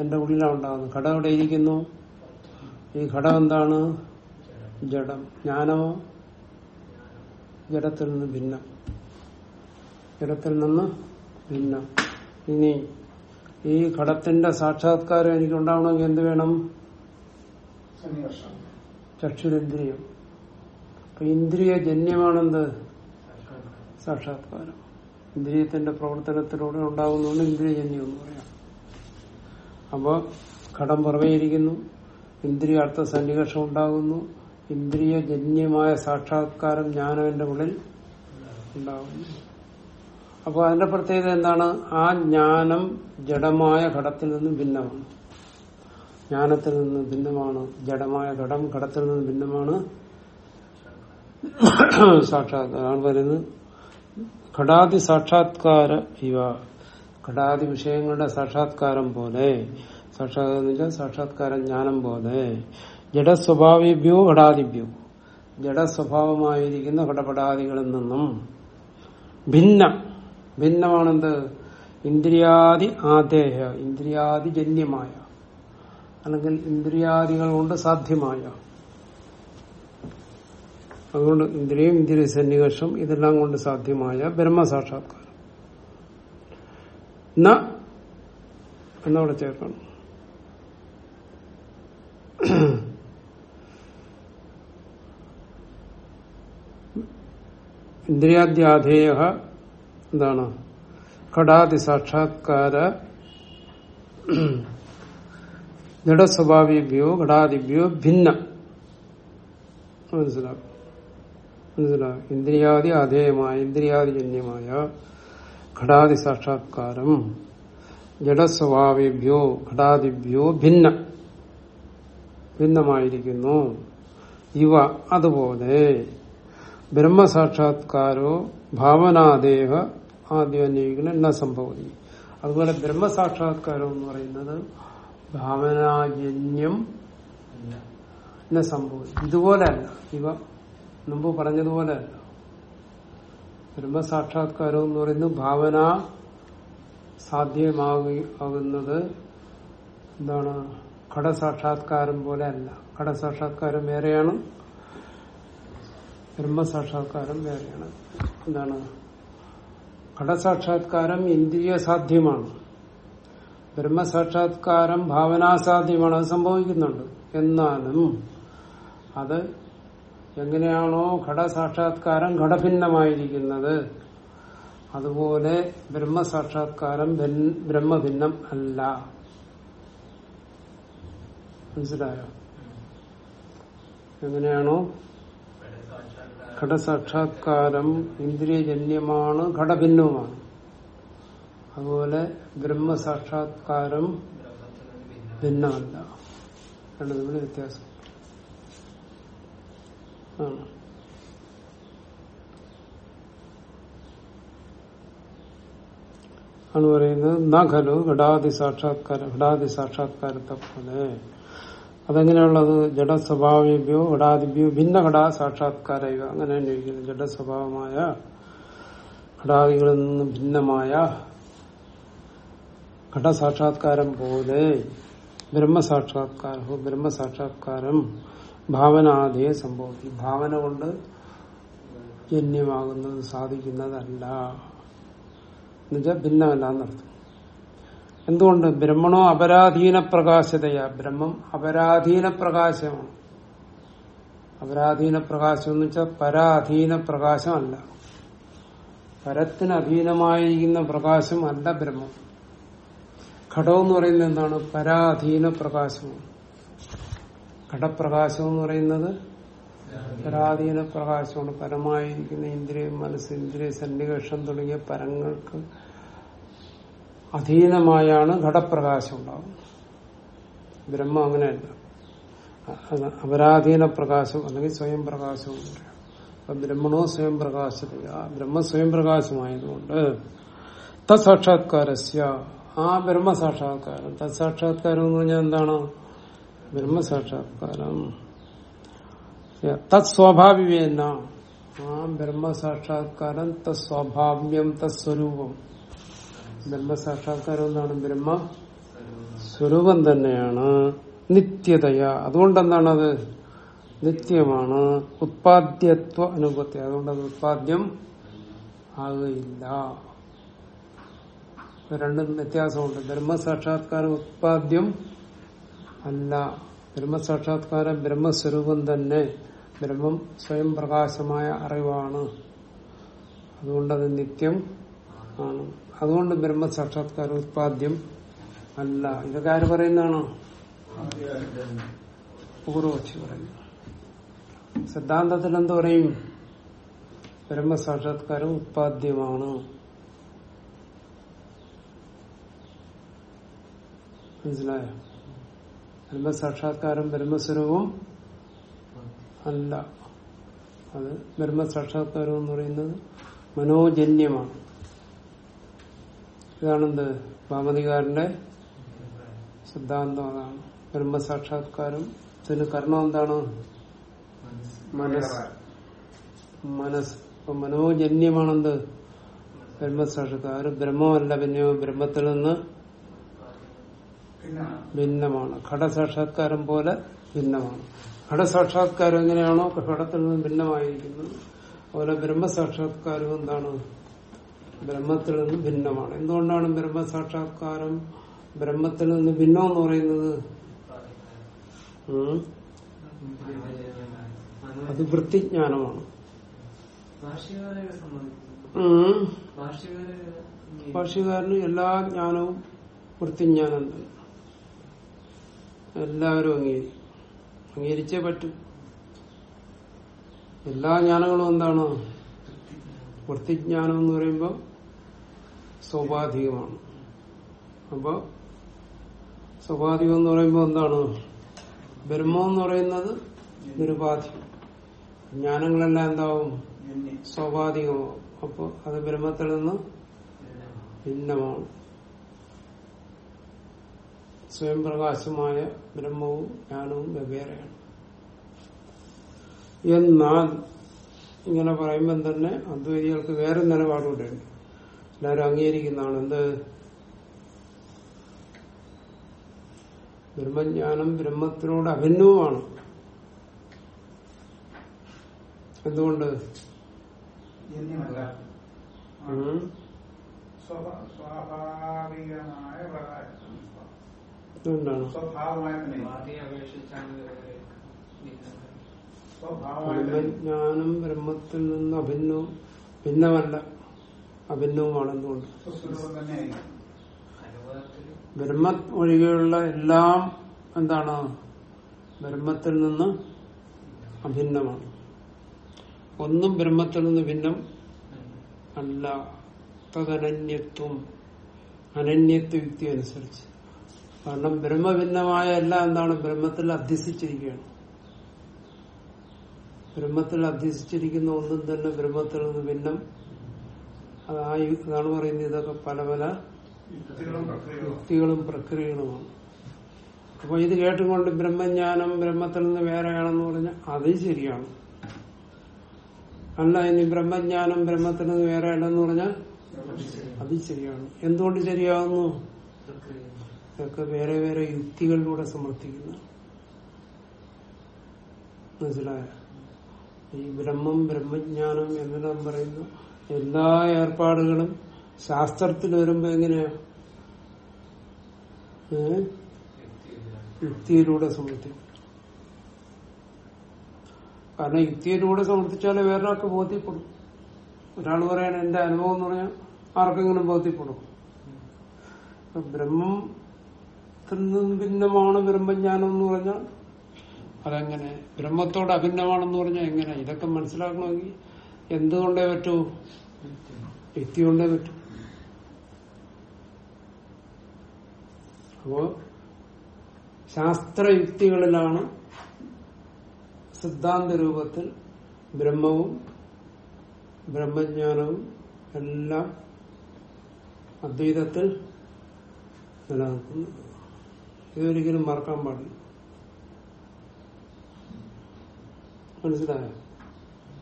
എന്റെ ഉള്ളിലാണ് ഉണ്ടാകുന്നത്. ഘടം എവിടെ ഇരിക്കുന്നു? ഈ ഘടം എന്താണ്? ജഡം. ജ്ഞാനമോ ജഡത്തിൽ നിന്ന് ഭിന്നം. ജഡത്തിൽ നിന്ന് ഭിന്നം. ഇനി ഈ ഘടത്തിന്റെ സാക്ഷാത്കാരം എനിക്ക് ഉണ്ടാവണമെങ്കിൽ എന്ത് വേണം? ചക്ഷുരേന്ദ്രിയം അപ്പൊ ഇന്ദ്രിയ ജന്യമാണെന്ത് സാക്ഷാത്കാരം. ഇന്ദ്രിയത്തിന്റെ പ്രവർത്തനത്തിലൂടെ ഉണ്ടാകുന്നതുകൊണ്ട് ഇന്ദ്രിയജന്യം എന്ന് പറയാം. അപ്പോൾ ഘടം പുറമേയിരിക്കുന്നു ഇന്ദ്രിയ അർത്ഥ സന്നിവേഷം ഉണ്ടാകുന്നു ഇന്ദ്രിയജന്യമായ സാക്ഷാത്കാരം ജ്ഞാനം എന്റെ ഉള്ളിൽ ഉണ്ടാകുന്നു. അപ്പൊ അതിന്റെ പ്രത്യേകത എന്താണ്? ആ ജ്ഞാനം ജഡമായ ഘടത്തിൽ നിന്ന് ഭിന്നമാണ്. ജ്ഞാനത്തിൽ നിന്ന് ഭിന്നമാണ് ജഡമായ ഘടം ഘടത്തിൽ നിന്ന് ഭിന്നമാണ്. സാക്ഷാത്കാരം. പറയുന്നത് ഘടാതി സാക്ഷാത്കാര ഇവ ഘടാതി വിഷയങ്ങളുടെ സാക്ഷാത്കാരം പോലെ സാക്ഷാത്കാരം സാക്ഷാത്കാര ജ്ഞാനം പോലെ ജഡസ്വഭാവിഭ്യോ ഘടാദിഭ്യോ ജഡസ്വഭാവമായിരിക്കുന്ന ഘടപടാദികളിൽ നിന്നും ഭിന്ന ഭിന്നമാണെന്ത്? ഇന്ദ്രിയാദി ആദേഹ ഇന്ദ്രിയാദിജന്യമായ അല്ലെങ്കിൽ ഇന്ദ്രിയാദികൾ കൊണ്ട് സാധ്യമായ അതുകൊണ്ട് ഇന്ദ്രിയം ഇന്ദ്രിയ സന്നിവേഷം ഇതെല്ലാം കൊണ്ട് സാധ്യമായ ബ്രഹ്മസാക്ഷാത്കാരം. എന്നവിടെ ചേർക്കണം. ഇന്ദ്രിയാദ്യാധേയ എന്താണ്? ഘടാതി സാക്ഷാത്കാര ജഡസ്വഭാവിഭ്യോ ഘടാദിഭ്യോ ഭിന്ന. മനസ്സിലാക്കും മനസ്സിലാവും ഇന്ദ്രിയാദി അധേയമായ ഇന്ദ്രിയാദിജന്യമായ ഘടാദി സാക്ഷാത്കാരം ജഡസ്വഭാവിഭ്യോ ഘടാദിഭ്യോ ഭിന്ന ഭിന്നമായിരിക്കുന്നു. ഇവ അതുപോലെ ബ്രഹ്മസാക്ഷാത്കാരോ ഭാവനാദേഹ ആദ്യം അന്വയിക്കണം എന്ന സംഭവതി. അതുപോലെ ബ്രഹ്മസാക്ഷാത്കാരം എന്ന് പറയുന്നത് ഭാവനാജന്യം സംഭവം ഇതുപോലെയല്ല. ഇവ മുമ്പ് പറഞ്ഞതുപോലെ ബ്രഹ്മസാക്ഷാത്കാരം എന്ന് പറയുന്നത് ഭാവന സാധ്യമാകുന്നത് എന്താണ്? ഘടസാക്ഷാത്കാരം പോലെ അല്ല. ഘടസാക്ഷാത്കാരം വേറെയാണ്. ബ്രഹ്മസാക്ഷാത്കാരം വേറെയാണ്. എന്താണ്? ഘടസാക്ഷാത്കാരം ഇന്ദ്രിയ സാധ്യമാണ്. ബ്രഹ്മസാക്ഷാത്കാരം ഭാവനാസാധ്യമാണ് അത് സംഭവിക്കുന്നുണ്ട്. എന്നാലും അത് എങ്ങനെയാണോ ഘടസാക്ഷാത്കാരം ഘടഭിന്നമായിരിക്കുന്നത്. അതുപോലെ ബ്രഹ്മസാക്ഷാത്കാരം ബ്രഹ്മഭിന്നം അല്ല. മനസിലായോ എങ്ങനെയാണോ ഘടസാക്ഷാത്കാരം ഇന്ദ്രിയജന്യമാണ് ഘടഭിന്നവുമാണ്. അതുപോലെ ബ്രഹ്മസാക്ഷാത്കാരം ഭിന്നമല്ല. രണ്ടു തമ്മിൽ വ്യത്യാസം. ആണ്. ആണ് പറയുന്നത് നഖലു ഘടാതി സാക്ഷാത്കാര ഘടാതി സാക്ഷാത്കാരത്തെ പോലെ അതെങ്ങനെയുള്ളത്? ജഡസ്വഭാവിഭ്യോ ഘടാദിഭ്യോ ഭിന്ന ഘടാ സാക്ഷാത്കാര അങ്ങനെ അന്വേഷിക്കുന്നു. ജഡസ്വഭാവമായ ഘടാദികളിൽ നിന്ന് ഭിന്നമായ ഘടസാക്ഷാത്കാരം പോലെ ബ്രഹ്മസാക്ഷാത്കാരോ ബ്രഹ്മസാക്ഷാത്കാരം ഭാവനാധേയ സംഭവിക്കും ഭാവന കൊണ്ട് ജന്യമാകുന്നത് സാധിക്കുന്നതല്ല. എന്നുവെച്ചാൽ ഭിന്നമല്ല എന്നർത്ഥം. എന്തുകൊണ്ട്? ബ്രഹ്മണോ അപരാധീന പ്രകാശതയാ ബ്രഹ്മം അപരാധീന പ്രകാശമാണ് അപരാധീന പ്രകാശം എന്ന് വെച്ചാൽ പരാധീന പ്രകാശമല്ല പരത്തിന് അധീനമായിരിക്കുന്ന പ്രകാശം അല്ല ബ്രഹ്മം. ഘടം എന്ന് പറയുന്നത് എന്താണ്? പരാധീന പ്രകാശമാണ് ഘടപ്രകാശം എന്ന് പറയുന്നത് പരാധീന പ്രകാശമാണ് പരമായിരിക്കുന്ന ഇന്ദ്രിയം മനസ്സ് ഇന്ദ്രിയ സന്നിവേഷം തുടങ്ങിയ പരങ്ങൾക്ക് അധീനമായാണ് ഘടപ്രകാശം ഉണ്ടാവുന്നത്. ബ്രഹ്മ അങ്ങനെയല്ല. അപരാധീന പ്രകാശം അല്ലെങ്കിൽ സ്വയം പ്രകാശം അപ്പൊ ബ്രഹ്മണോ സ്വയം പ്രകാശത ബ്രഹ്മ സ്വയം പ്രകാശമായതുകൊണ്ട് തത്സാക്ഷാത്കാരസ്യ ആ ബ്രഹ്മസാക്ഷാത്കാരം. തത്സാക്ഷാത്കാരം എന്ന് പറഞ്ഞാൽ എന്താണ്? ബ്രഹ്മസാക്ഷാത്കാരം തത്സ്വാഭാവികന്ന ആ ബ്രഹ്മസാക്ഷാത്കാരം തസ്വാഭാവ്യം തസ്വരൂപം ബ്രഹ്മസാക്ഷാത്കാരം എന്താണ് ബ്രഹ്മ സ്വരൂപം തന്നെയാണ്. നിത്യതയ. അതുകൊണ്ടെന്താണത്? നിത്യമാണ്. ഉത്പാദ്യത്വ അനുപത്തി. അതുകൊണ്ട് അത് ഉത്പാദ്യം ആകുകയില്ല. രണ്ടും വ്യത്യാസമുണ്ട്. ബ്രഹ്മസാക്ഷാത്കാരം ഉത്പാദ്യം അല്ല. ബ്രഹ്മസാക്ഷാത്കാരം ബ്രഹ്മസ്വരൂപം തന്നെ. ബ്രഹ്മം സ്വയം പ്രകാശമായ അറിവാണ്. അതുകൊണ്ടത് നിത്യം ആണ്. അതുകൊണ്ട് ബ്രഹ്മസാക്ഷാത്കാര ഉത്പാദ്യം അല്ല. ഇതൊക്കെ ആര് പറയുന്നതാണോ? പൂർവക്ഷി പറയുന്നു സിദ്ധാന്തത്തിൽ എന്തു പറയും? ബ്രഹ്മസാക്ഷാത്കാരം ഉത്പാദ്യമാണ്. മനസിലായോ ബ്രഹ്മസാക്ഷാത്കാരം ബ്രഹ്മസ്വരൂപം അല്ല. അത് ബ്രഹ്മസാക്ഷാത്കാരം എന്ന് പറയുന്നത് മനോജന്യമാണ്. ഇതാണെന്ത്? ഭാമതികാരന്റെ സിദ്ധാന്തം അതാണ്. ബ്രഹ്മസാക്ഷാത്കാരം. ഇതിന് കാരണം എന്താണ്? മനസ്സ്. മനസ്സ്. അപ്പൊ മനോജന്യമാണെന്ത്? ബ്രഹ്മസാക്ഷാത്കാരം. ബ്രഹ്മമല്ല. പിന്നെയോ ബ്രഹ്മത്തിൽ നിന്ന് ഭിന്നമാണ്. ഘടസാക്ഷാത്കാരം പോലെ ഭിന്നമാണ്. ഘടസാക്ഷാത്കാരം എങ്ങനെയാണോ ഘടത്തിൽ നിന്ന് ഭിന്നമായിരിക്കുന്നത് അതുപോലെ ബ്രഹ്മസാക്ഷാത്കാരം എന്താണ്? ബ്രഹ്മത്തിൽ നിന്ന് ഭിന്നമാണ്. എന്തുകൊണ്ടാണ് ബ്രഹ്മസാക്ഷാത്കാരം ബ്രഹ്മത്തിൽ നിന്ന് ഭിന്നം എന്ന് പറയുന്നത്? അത് വൃത്തിജ്ഞാനമാണ്. ഭാഷകാരന് ഭാഷ്യകാരന് എല്ലാ ജ്ഞാനവും വൃത്തിജ്ഞാനം തന്നെ എല്ലാവരും അംഗീകരിക്കും അംഗീകരിച്ചേ പറ്റും. എല്ലാ ജ്ഞാനങ്ങളും എന്താണ്? വൃത്തിജ്ഞാനം എന്ന് പറയുമ്പോൾ സ്വാഭാവികമാണ്. അപ്പോൾ സ്വാഭാവികം എന്ന് പറയുമ്പോൾ എന്താണ്? ബ്രഹ്മം എന്ന് പറയുന്നത് നിരുപാധികം. ജ്ഞാനങ്ങളെല്ലാം എന്താവും? സ്വാഭാവികമാവും. അപ്പൊ അത് ബ്രഹ്മത്തിൽ നിന്ന് ഭിന്നമാണ്. സ്വയം പ്രകാശമായ ബ്രഹ്മവും ജ്ഞാനവും വെവ്വേറെയാണ്. എന്നാൽ ഇങ്ങനെ പറയുമ്പം തന്നെ അദ്വൈതികൾക്ക് വേറെ നിലപാടുണ്ട്. എല്ലാവരും അംഗീകരിക്കുന്നതാണ്. എന്ത്? ബ്രഹ്മജ്ഞാനം ബ്രഹ്മത്തിനോട് അഭിന്നവുമാണ്. എന്തുകൊണ്ട്? സ്വാഭാവികമായ തന്നെ ജ്ഞാനം ബ്രഹ്മത്തിൽ നിന്ന് അഭിന്നവും ഭിന്നമല്ല അഭിന്നവുമാണെന്നുകൊണ്ട് ബ്രഹ്മ ഒഴികെയുള്ള എല്ലാം എന്താണ്? ബ്രഹ്മത്തിൽ നിന്ന് അഭിന്നമാണ്. ഒന്നും ബ്രഹ്മത്തിൽ നിന്ന് ഭിന്നം അല്ല തദനന്യത്വം അനന്യത്വ യുക്തി അനുസരിച്ച്. കാരണം ബ്രഹ്മഭിന്നമായ എല്ലാം എന്താണ്? ബ്രഹ്മത്തിൽ അധ്യസിച്ചിരിക്കുകയാണ്. ബ്രഹ്മത്തിൽ അധ്യസിച്ചിരിക്കുന്ന ഒന്നും തന്നെ ബ്രഹ്മത്തിൽ നിന്ന് ഭിന്നം. അതായി ഇതാണ് പറയുന്നത് ഇതൊക്കെ പല പല യുക്തികളും പ്രക്രിയകളും. യുക്തികളും പ്രക്രിയകളുമാണ്. അപ്പൊ ഇത് കേട്ടുകൊണ്ട് ബ്രഹ്മജ്ഞാനം ബ്രഹ്മത്തിൽ നിന്ന് വേറെയാണെന്ന് പറഞ്ഞാൽ അത് ശരിയാണ്. അല്ല ഇനി ബ്രഹ്മജ്ഞാനം ബ്രഹ്മത്തിൽ നിന്ന് വേറെയാണെന്ന് പറഞ്ഞാൽ അത് ശരിയാണ്. എന്തുകൊണ്ട് ശരിയാവുന്നു? പ്രക്രിയ. ഇതൊക്കെ വേറെ വേറെ യുക്തികളിലൂടെ സമർത്ഥിക്കുന്ന മനസ്സിലായ? ഈ ബ്രഹ്മം ബ്രഹ്മജ്ഞാനം എന്നെല്ലാം പറയുന്ന എല്ലാ ഏർപ്പാടുകളും ശാസ്ത്രത്തിൽ വരുമ്പോ എങ്ങനെയാ? യുക്തിയിലൂടെ സമർത്ഥിക്കും കാരണം യുക്തിയിലൂടെ സമർത്ഥിച്ചാലേ വേറൊരാൾക്ക് ബോധ്യപ്പെടും. ഒരാൾ പറയാൻ എന്റെ അനുഭവം എന്ന് പറഞ്ഞാൽ ആർക്കെങ്കിലും ബോധ്യപ്പെടും. ഇപ്പൊ ബ്രഹ്മത്തിൽ നിന്നും ഭിന്നമാണ് ബ്രഹ്മജ്ഞാനം എന്ന് പറഞ്ഞാൽ അതെങ്ങനെ? ബ്രഹ്മത്തോട് അഭിന്നമാണെന്ന് പറഞ്ഞാൽ എങ്ങനെ? ഇതൊക്കെ മനസ്സിലാക്കണമെങ്കിൽ എന്തുകൊണ്ടേ പറ്റൂ? യുക്തി കൊണ്ടേ പറ്റൂ. അപ്പോ ശാസ്ത്രയുക്തികളിലാണ് സിദ്ധാന്ത രൂപത്തിൽ ബ്രഹ്മവും ബ്രഹ്മജ്ഞാനവും എല്ലാം അദ്വൈതത്തിൽ നിലനിൽക്കുന്നു ഇതൊരിക്കലും മറക്കാൻ പാടില്ല. മനസ്സിലായോ?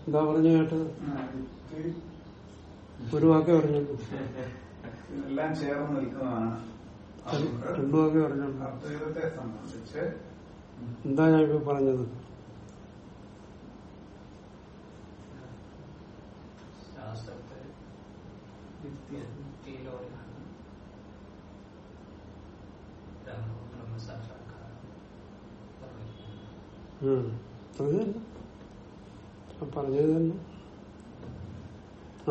എന്താ പറഞ്ഞു കേട്ടത്? ഒരു വാക്കേ പറഞ്ഞു എല്ലാം ചേർന്ന് നിൽക്കുന്നതാണ്. രണ്ടു വാക്കേ പറഞ്ഞു അദ്വൈതത്തെ സംബന്ധിച്ച് എന്താ ഞാൻ ഇപ്പൊ പറഞ്ഞത്? ശാസ്ത്രത്തെ യുക്തിയിലൂടെയാണ് ബ്രഹ്മ ബ്രഹ്മസാക്ഷാത്കാരം നിർവഹിക്കുന്നത്. ഉം. പറഞ്ഞത് തന്നെ.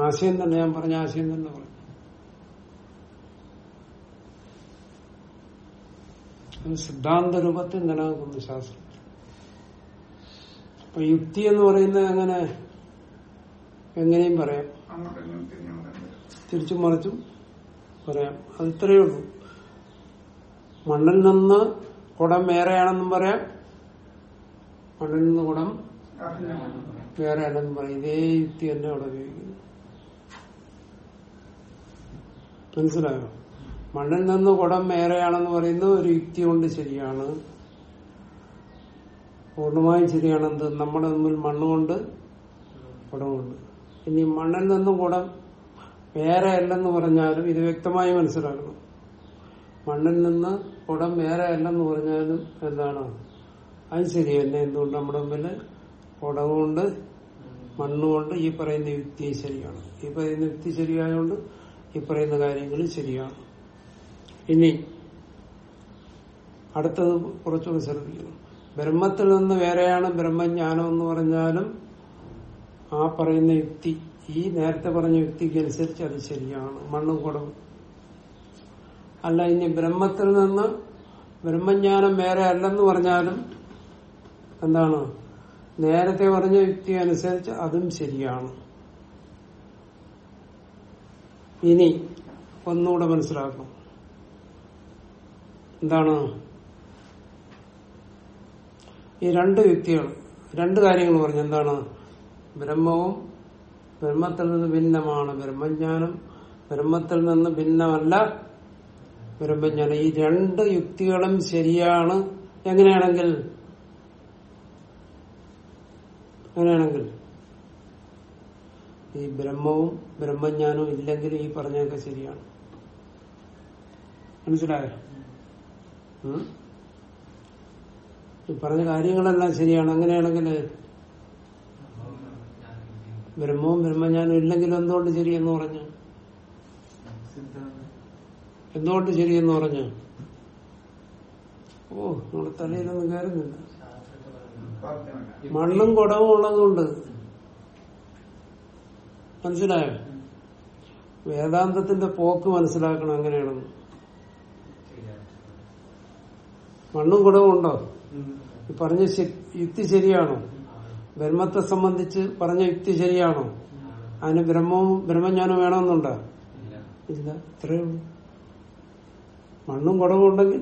ആശയം തന്നെ ഞാൻ പറഞ്ഞ ആശയം തന്നെ പറഞ്ഞു. സിദ്ധാന്ത രൂപത്തിൽ നിലനിൽക്കുന്നു ശാസ്ത്രം. അപ്പൊ യുക്തി എന്ന് പറയുന്നത് അങ്ങനെ എങ്ങനെയും പറയാം. തിരിച്ചും മറിച്ചും പറയാം. അത് ഇത്രയേ ഉള്ളൂ. മണ്ണിൽ നിന്ന് കുടം വേറെയാണെന്നും പറയാം. മണ്ണിൽ ഗുണം വേറെ വേറെയാണെന്നും പറയും. ഇതേ യുക്തി തന്നെ അവിടെ ഉപയോഗിക്കുന്നു. മനസ്സിലായോ? മണ്ണിൽ നിന്ന് കുടം വേറെയാണെന്ന് പറയുന്നത് ഒരു യുക്തി കൊണ്ട് ശരിയാണ്. പൂർണമായും ശരിയാണെന്ത് നമ്മുടെ മുമ്പിൽ മണ്ണുകൊണ്ട് കുടമുണ്ട് ഇനി മണ്ണിൽ നിന്നും കുടം വേറെ അല്ലെന്ന് പറഞ്ഞാലും ഇത് വ്യക്തമായി മനസ്സിലാക്കണം. മണ്ണിൽ നിന്ന് കുടം വേറെ അല്ലെന്ന് പറഞ്ഞാലും എന്താണ്? അത് ശരിയല്ല എന്തുകൊണ്ട് നമ്മുടെ മുമ്പിൽ കുടമുണ്ട് മണ്ണുകൊണ്ട് ഈ പറയുന്ന യുക്തി ശരിയാണ്. ഈ പറയുന്ന യുക്തി ശരിയായതുകൊണ്ട് ഈ പറയുന്ന കാര്യങ്ങൾ ശരിയാണ്. ഇനി അടുത്തത് കുറച്ചുകൂടി ശ്രദ്ധിക്കണം ബ്രഹ്മത്തിൽ നിന്ന് വേറെയാണ് ബ്രഹ്മജ്ഞാനം എന്ന് പറഞ്ഞാലും ആ പറയുന്ന യുക്തി ഈ നേരത്തെ പറഞ്ഞ യുക്തിക്ക് അനുസരിച്ച് അത് ശരിയാണ്. മണ്ണും കുടവും. അല്ല ഇനി ബ്രഹ്മത്തിൽ നിന്ന് ബ്രഹ്മജ്ഞാനം വേറെ അല്ലെന്ന് പറഞ്ഞാലും എന്താണ്? നേരത്തെ പറഞ്ഞ യുക്തി അനുസരിച്ച് അതും ശരിയാണ്. ഇനി ഒന്നുകൂടെ മനസ്സിലാക്കും. എന്താണ്? ഈ രണ്ട് യുക്തികൾ രണ്ട് കാര്യങ്ങൾ പറഞ്ഞു. എന്താണ്? ബ്രഹ്മവും ബ്രഹ്മത്തിൽ നിന്ന് ഭിന്നമാണ്. ബ്രഹ്മജ്ഞാനം ബ്രഹ്മത്തിൽ നിന്ന് ഭിന്നമല്ല ബ്രഹ്മജ്ഞാനം. ഈ രണ്ട് യുക്തികളും ശരിയാണ്. എങ്ങനെയാണെങ്കിൽ അങ്ങനെയാണെങ്കിൽ ഈ ബ്രഹ്മവും ബ്രഹ്മജ്ഞാനവും ഇല്ലെങ്കിൽ ഈ പറഞ്ഞൊക്കെ ശരിയാണ്. മനസ്സിലായോ? ഉം? ഈ പറഞ്ഞ കാര്യങ്ങളെല്ലാം ശരിയാണ്. അങ്ങനെയാണെങ്കിൽ ബ്രഹ്മവും ബ്രഹ്മജ്ഞാനവും ഇല്ലെങ്കിൽ എന്തുകൊണ്ട് ശരിയെന്ന് പറഞ്ഞു? എന്തുകൊണ്ട് ശരിയെന്ന് പറഞ്ഞു? ഓ നമ്മുടെ തലയിലൊന്നും കയറുന്നില്ല. മണ്ണും കുടവും ഉള്ളതുകൊണ്ട്. മനസ്സിലായോ? വേദാന്തത്തിന്റെ പോക്ക് മനസ്സിലാക്കണം എങ്ങനെയാണെന്ന് മണ്ണും കുടവും ഉണ്ടോ? പറഞ്ഞ യുക്തി ശരിയാണോ? ബ്രഹ്മത്തെ സംബന്ധിച്ച് പറഞ്ഞ യുക്തി ശരിയാണോ? അതിന് ബ്രഹ്മവും ബ്രഹ്മജ്ഞാനവും വേണമെന്നുണ്ടോ? ഇല്ല ഇത്രയേ ഉള്ളൂ. മണ്ണും കുടവും ഉണ്ടെങ്കിൽ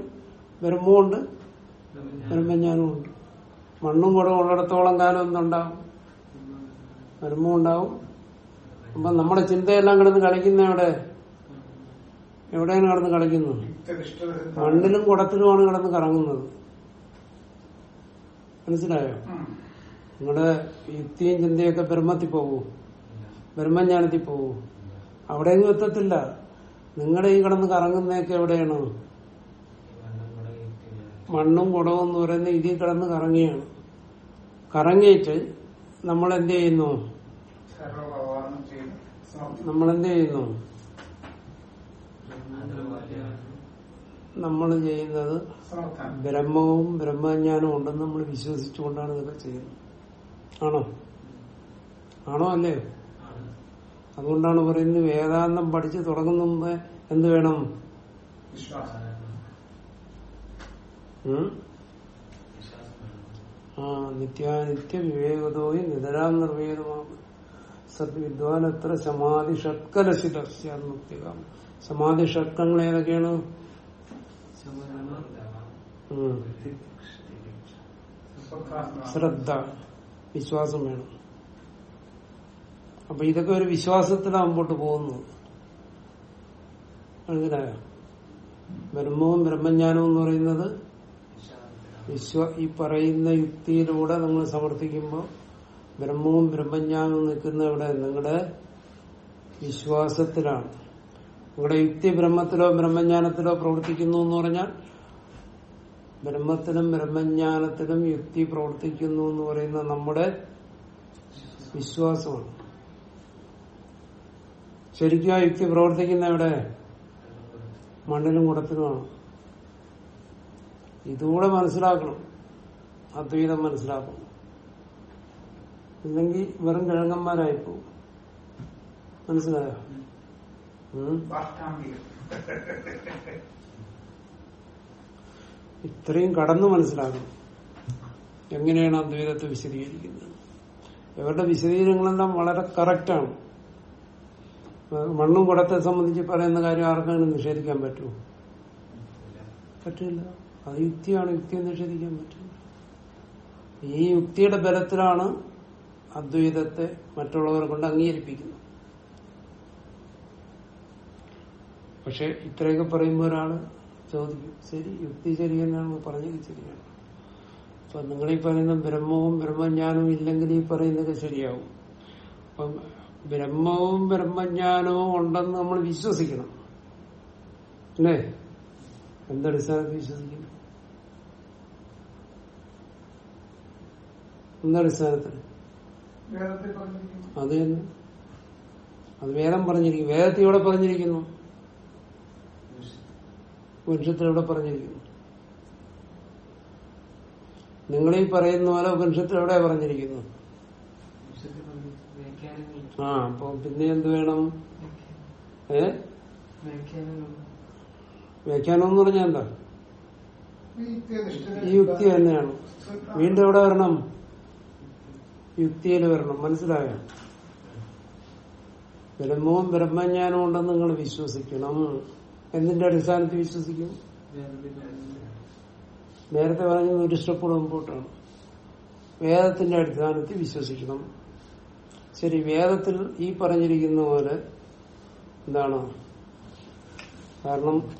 ബ്രഹ്മവും ഉണ്ട് ബ്രഹ്മജ്ഞാനവും ഉണ്ട് മണ്ണും കുടവും ഉള്ളിടത്തോളം കാലം എന്തുണ്ടാവും? മരുമ്പും ഉണ്ടാവും. അപ്പൊ നമ്മുടെ ചിന്തയെല്ലാം കിടന്ന് കളിക്കുന്ന എവിടെ? എവിടെയാണ് കിടന്ന് കളിക്കുന്നത്? മണ്ണിലും കുടത്തിലുമാണ് കിടന്ന് കറങ്ങുന്നത്. മനസ്സിലായോ? നിങ്ങളുടെ യുക്തിയും ചിന്തയൊക്കെ ബ്രഹ്മത്തിൽ പോകൂ. ബ്രഹ്മജ്ഞാനത്തിൽ പോകൂ. അവിടെയൊന്നും എത്തത്തില്ല. നിങ്ങളുടെ ഈ കിടന്ന് കറങ്ങുന്നതൊക്കെ എവിടെയാണ്? മണ്ണും കുടവും എന്ന് പറയുന്ന ഇതിൽ കിടന്ന് കറങ്ങിയാണ് കറങ്ങിയിട്ട് നമ്മൾ എന്ത് ചെയ്യുന്നു. നമ്മൾ എന്ത് ചെയ്യുന്നു? നമ്മൾ ചെയ്യുന്നത്. ബ്രഹ്മവും ബ്രഹ്മജ്ഞാനവും ഉണ്ടെന്ന് നമ്മൾ വിശ്വസിച്ചുകൊണ്ടാണ് ഇതൊക്കെ ചെയ്യുന്നത്. ആണോ? ആണോ അല്ലേ? അതുകൊണ്ടാണ് പറയുന്നത് വേദാന്തം പഠിച്ച് തുടങ്ങുന്ന മുമ്പ് എന്ത് വേണം? വിശ്വാസം? ആ നിത്യാനിത്യ വിവേകതോയി നിതരാം നിർവേദമാണ് സദ്വിദ്വാൻ എത്ര സമാധി ഷട്കലശിതമുക്തികാം സമാധി ഷട്കങ്ങൾ ഏതൊക്കെയാണ്. ശ്രദ്ധ. വിശ്വാസം വേണം. അപ്പൊ ഇതൊക്കെ ഒരു വിശ്വാസത്തിലാണ് മുമ്പോട്ട് പോകുന്നത് മനസ്സിലായോ? ബ്രഹ്മവും ബ്രഹ്മജ്ഞാനവും എന്ന് പറയുന്നത് വിശ്വ ഈ പറയുന്ന യുക്തിയിലൂടെ നിങ്ങൾ സമർത്ഥിക്കുമ്പോൾ ബ്രഹ്മവും ബ്രഹ്മജ്ഞാനവും നിൽക്കുന്ന ഇവിടെ നിങ്ങളുടെ വിശ്വാസത്തിലാണ്. നിങ്ങളുടെ യുക്തി ബ്രഹ്മത്തിലോ ബ്രഹ്മജ്ഞാനത്തിലോ പ്രവർത്തിക്കുന്നു എന്ന് പറഞ്ഞാൽ ബ്രഹ്മത്തിലും ബ്രഹ്മജ്ഞാനത്തിലും യുക്തി പ്രവർത്തിക്കുന്നു എന്ന് പറയുന്ന നമ്മുടെ വിശ്വാസമാണ്. ശരിക്കും ആ യുക്തി പ്രവർത്തിക്കുന്ന എവിടെ മണ്ണിലും കുടത്തിലുമാണ് ഇതുകൂടെ മനസ്സിലാക്കണം. അദ്വൈതം മനസ്സിലാക്കണം. ഇല്ലെങ്കിൽ വെറും കിഴങ്ങന്മാരായി പോകും മനസ്സിലായോ. ഇത്രയും കടന്നു മനസ്സിലാക്കണം. എങ്ങനെയാണ് അദ്വൈതത്തെ വിശദീകരിക്കുന്നത്? ഇവരുടെ വിശദീകരണങ്ങളെല്ലാം വളരെ കറക്റ്റാണ് മണ്ണും കുടത്തെ സംബന്ധിച്ച് പറയുന്ന കാര്യം ആർക്കാണ് നിഷേധിക്കാൻ പറ്റുമോ? പറ്റില്ല. അത് യുക്തിയാണ് യുക്തിയെ നിഷേധിക്കാൻ പറ്റില്ല ഈ യുക്തിയുടെ ബലത്തിലാണ് അദ്വൈതത്തെ മറ്റുള്ളവർ കൊണ്ട് അംഗീകരിപ്പിക്കുന്നത്. പക്ഷെ ഇത്രയൊക്കെ പറയുമ്പോൾ ഒരാൾ ചോദിക്കും ശരി യുക്തി ശരിയെന്നാണ് പറഞ്ഞത് ശരിയാണ്. അപ്പൊ നിങ്ങൾ ഈ പറയുന്ന ബ്രഹ്മവും ബ്രഹ്മജ്ഞാനവും ഇല്ലെങ്കിൽ ഈ പറയുന്നത് ശരിയാവും. അപ്പം ബ്രഹ്മവും ബ്രഹ്മജ്ഞാനവും ഉണ്ടെന്ന് നമ്മൾ വിശ്വസിക്കണം. അല്ലേ? എന്തടിസ്ഥാനത്തിൽ വിശ്വസിക്കണം പറഞ്ഞിരിക്കുന്നു അത് അത് വേദം പറഞ്ഞിരിക്കുന്നു. വേദത്തിൽ ഇവിടെ പറഞ്ഞിരിക്കുന്നു. ഉപനിഷത്തിൽ ഇവിടെ പറഞ്ഞിരിക്കുന്നു. നിങ്ങളീ പറയുന്ന പോലെ ഉപനിഷത്തിൽ എവിടെ പറഞ്ഞിരിക്കുന്നു. ആ അപ്പൊ പിന്നെ എന്ത് വേണം? ഏ? വ്യാഖ്യാനം എന്ന് പറഞ്ഞാൽ എന്താ? ഈ യുക്തി തന്നെയാണ്. വീണ്ടും എവിടെ വരണം? യുക്തിയിൽ വരണം. മനസ്സിലായോ? ബ്രഹ്മവും ബ്രഹ്മജ്ഞാനവും ഉണ്ടെന്ന് നിങ്ങൾ വിശ്വസിക്കണം. എന്തിന്റെ അടിസ്ഥാനത്തിൽ വിശ്വസിക്കും? നേരത്തെ പറഞ്ഞ ഒരു സ്റ്റെപ്പ് മുമ്പോട്ടാണ് വേദത്തിന്റെ അടിസ്ഥാനത്തിൽ വിശ്വസിക്കണം. ശരി വേദത്തിൽ ഈ പറഞ്ഞിരിക്കുന്ന പോലെ എന്താണ്? കാരണം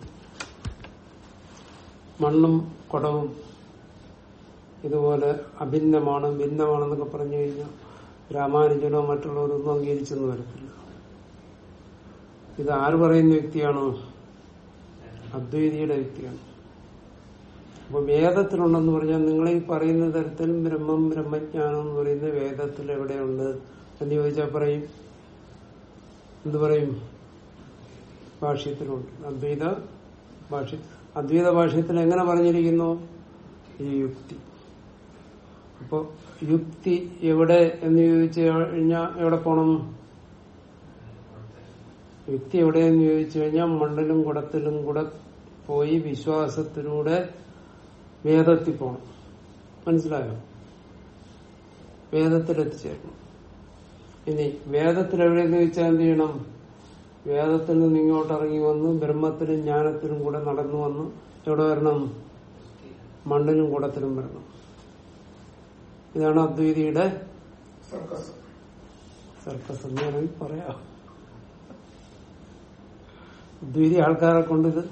മണ്ണും കുടവും ഇതുപോലെ അഭിന്നമാണ് ഭിന്നമാണെന്നൊക്കെ പറഞ്ഞു കഴിഞ്ഞാൽ രാമാനുജനോ മറ്റുള്ളവരൊന്നും അംഗീകരിച്ചെന്ന് വരത്തില്ല. ഇത് ആര് പറയുന്ന വ്യക്തിയാണോ? അദ്വൈതിയുടെ വ്യക്തിയാണ്. അപ്പൊ വേദത്തിലുണ്ടെന്ന് പറഞ്ഞാൽ നിങ്ങൾ ഈ പറയുന്ന തരത്തിൽ ബ്രഹ്മം ബ്രഹ്മജ്ഞാനം എന്ന് പറയുന്ന വേദത്തിൽ എവിടെയുണ്ട്? എന്ന് ചോദിച്ചാൽ പറയും. എന്ത് പറയും? ഭാഷ്യത്തിലുണ്ട്. അദ്വൈത ഭാഷ്യ അദ്വൈത ഭാഷ്യത്തിൽ എങ്ങനെ പറഞ്ഞിരിക്കുന്നു? ഈ യുക്തി. അപ്പൊ യുക്തി എവിടെ എന്ന് ചോദിച്ചു കഴിഞ്ഞാൽ എവിടെ പോണം? യുക്തി എവിടെയെന്ന് ചോദിച്ചു കഴിഞ്ഞാൽ മണ്ണിലും കുടത്തിലും കൂടെ പോയി വിശ്വാസത്തിലൂടെ വേദത്തിൽ പോണം. മനസ്സിലായോ? വേദത്തിലെത്തിച്ചേരണം. ഇനി വേദത്തിൽ എവിടെയെന്ന് ചോദിച്ചാൽ എന്ത് ചെയ്യണം? വേദത്തിൽ നിന്ന് ഇങ്ങോട്ട് ഇറങ്ങി വന്ന് ബ്രഹ്മത്തിലും ജ്ഞാനത്തിലും കൂടെ നടന്നു വന്ന് എവിടെ വരണം? മണ്ണിലും കൂടത്തിലും വരണം. ഇതാണ് അദ്വൈതിയുടെ സർക്കസ്. എന്ന് വേണമെങ്കിൽ പറയാം. അദ്വൈതി ആൾക്കാരെ കൊണ്ട് ഇത്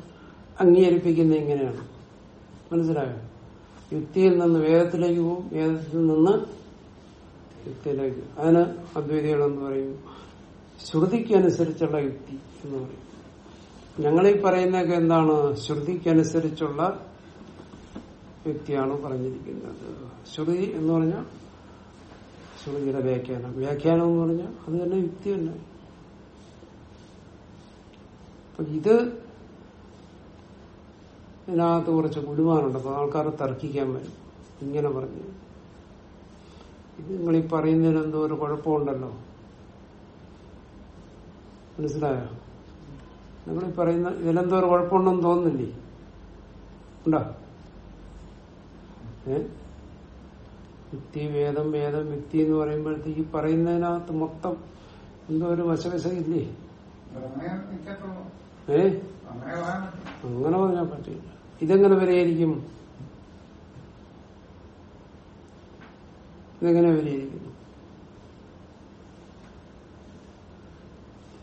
അംഗീകരിപ്പിക്കുന്നത് ഇങ്ങനെയാണ് മനസ്സിലായോ? യുക്തിയിൽ നിന്ന് വേദത്തിലേക്ക് പോകും വേദത്തിൽ നിന്ന് യുക്തിയിലേക്ക്. അതിന് അദ്വൈതികളെന്ന് പറയും? ശ്രുതിക്കനുസരിച്ചുള്ള യുക്തി എന്ന് പറയും. ഞങ്ങളീ പറയുന്നതൊക്കെ എന്താണ്? ശ്രുതിക്കനുസരിച്ചുള്ള യുക്തിയാണ് പറഞ്ഞിരിക്കുന്നത്. ശ്രുതി എന്ന് പറഞ്ഞാൽ ശ്രുതിയുടെ വ്യാഖ്യാനം. വ്യാഖ്യാനം എന്ന് പറഞ്ഞാൽ അത് തന്നെ യുക്തി തന്നെ. ഇത് ഇതിനകത്ത് കുറച്ച് ഗുരുവാനുണ്ട് അപ്പൊ ആൾക്കാർ തർക്കിക്കാൻ വരും. ഇങ്ങനെ പറഞ്ഞു. ഇത് നിങ്ങൾ ഈ പറയുന്നതിന് എന്തോ ഒരു കുഴപ്പമുണ്ടല്ലോ. മനസ്സിലായോ? നിങ്ങൾ ഈ പറയുന്ന ഇതിലെന്തോ ഒരു കുഴപ്പമുണ്ടെന്ന് തോന്നുന്നില്ലേ? ഉണ്ടോ? യുക്തി വേദം വേദം യുക്തി എന്ന് പറയുമ്പോഴത്തേക്ക് ഈ പറയുന്നതിനകത്ത് മൊത്തം എന്തോ ഒരു വശവശ ഇല്ലേ ഏ? അങ്ങനെ പറഞ്ഞാൽ പറ്റില്ല. ഇതെങ്ങനെ വരെയായിരിക്കും ഇതെങ്ങനെ പരിഹരിക്കുന്നു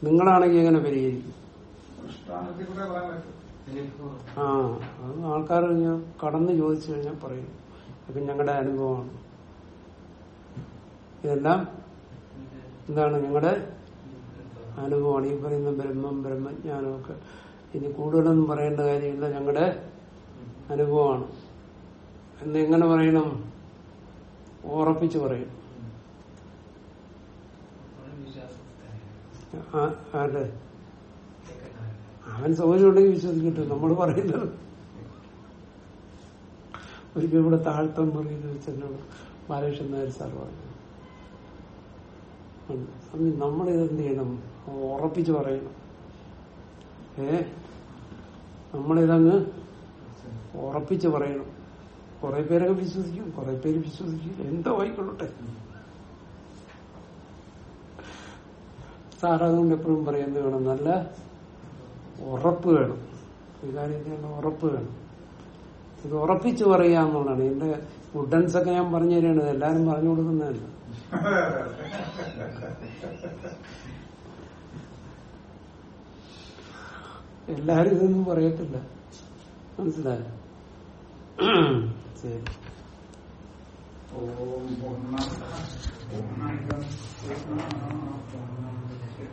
നിങ്ങളാണെങ്കിൽ എങ്ങനെ പരിഹരിക്കും ആ അത് ആൾക്കാർ കഴിഞ്ഞാൽ കടന്ന് ചോദിച്ചു കഴിഞ്ഞാൽ പറയും. അതൊക്കെ ഞങ്ങളുടെ അനുഭവമാണ്. ഇതെല്ലാം എന്താണ് ഞങ്ങളുടെ അനുഭവമാണ്. ഈ പറയുന്ന ബ്രഹ്മം ബ്രഹ്മജ്ഞാനമൊക്കെ ഇനി കൂടുതലൊന്നും പറയേണ്ട കാര്യമില്ല. ഞങ്ങളുടെ അനുഭവമാണ്. എന്ന് എങ്ങനെ പറയണം? ഉറപ്പിച്ചു പറയും. ആ- ആരുടെ? അവൻ സൗകര്യം ഉണ്ടെങ്കിൽ വിശ്വസിക്കട്ടെ. നമ്മൾ പറയുന്നത് ഒരിക്കൽ ഇവിടെ താഴ്ത്തം പറയുന്നത് വെച്ചെന്നോട് ബാലകൃഷ്ണൻ നായർ സാർ പറഞ്ഞത്. സ്വാമി നമ്മളിത് എന്ത് ചെയ്യണം? ഉറപ്പിച്ച് പറയണം. ഏ? നമ്മളിതങ്ങ് ഉറപ്പിച്ച് പറയണം. കുറെ പേരൊക്കെ വിശ്വസിക്കും കുറെ പേര് വിശ്വസിക്കും. എന്തോ ആയിക്കൊള്ളട്ടെ. സാർ അതുകൊണ്ട് എപ്പോഴും പറയുന്നത് വേണം. നല്ല ഉറപ്പ് വേണം. ഈ ഉറപ്പ് വേണം. ഇത് ഉറപ്പിച്ചു പറയുക എന്നുള്ളതാണ്. എന്റെ വുഡൻസ് ഒക്കെ ഞാൻ പറഞ്ഞു തരികയാണ്. എല്ലാരും പറഞ്ഞു കൊടുക്കുന്നതല്ല? എല്ലാരും ഇതൊന്നും പറയത്തില്ല. മനസ്സിലായോ? ശരി. ഓം പൂർണ പൂർണ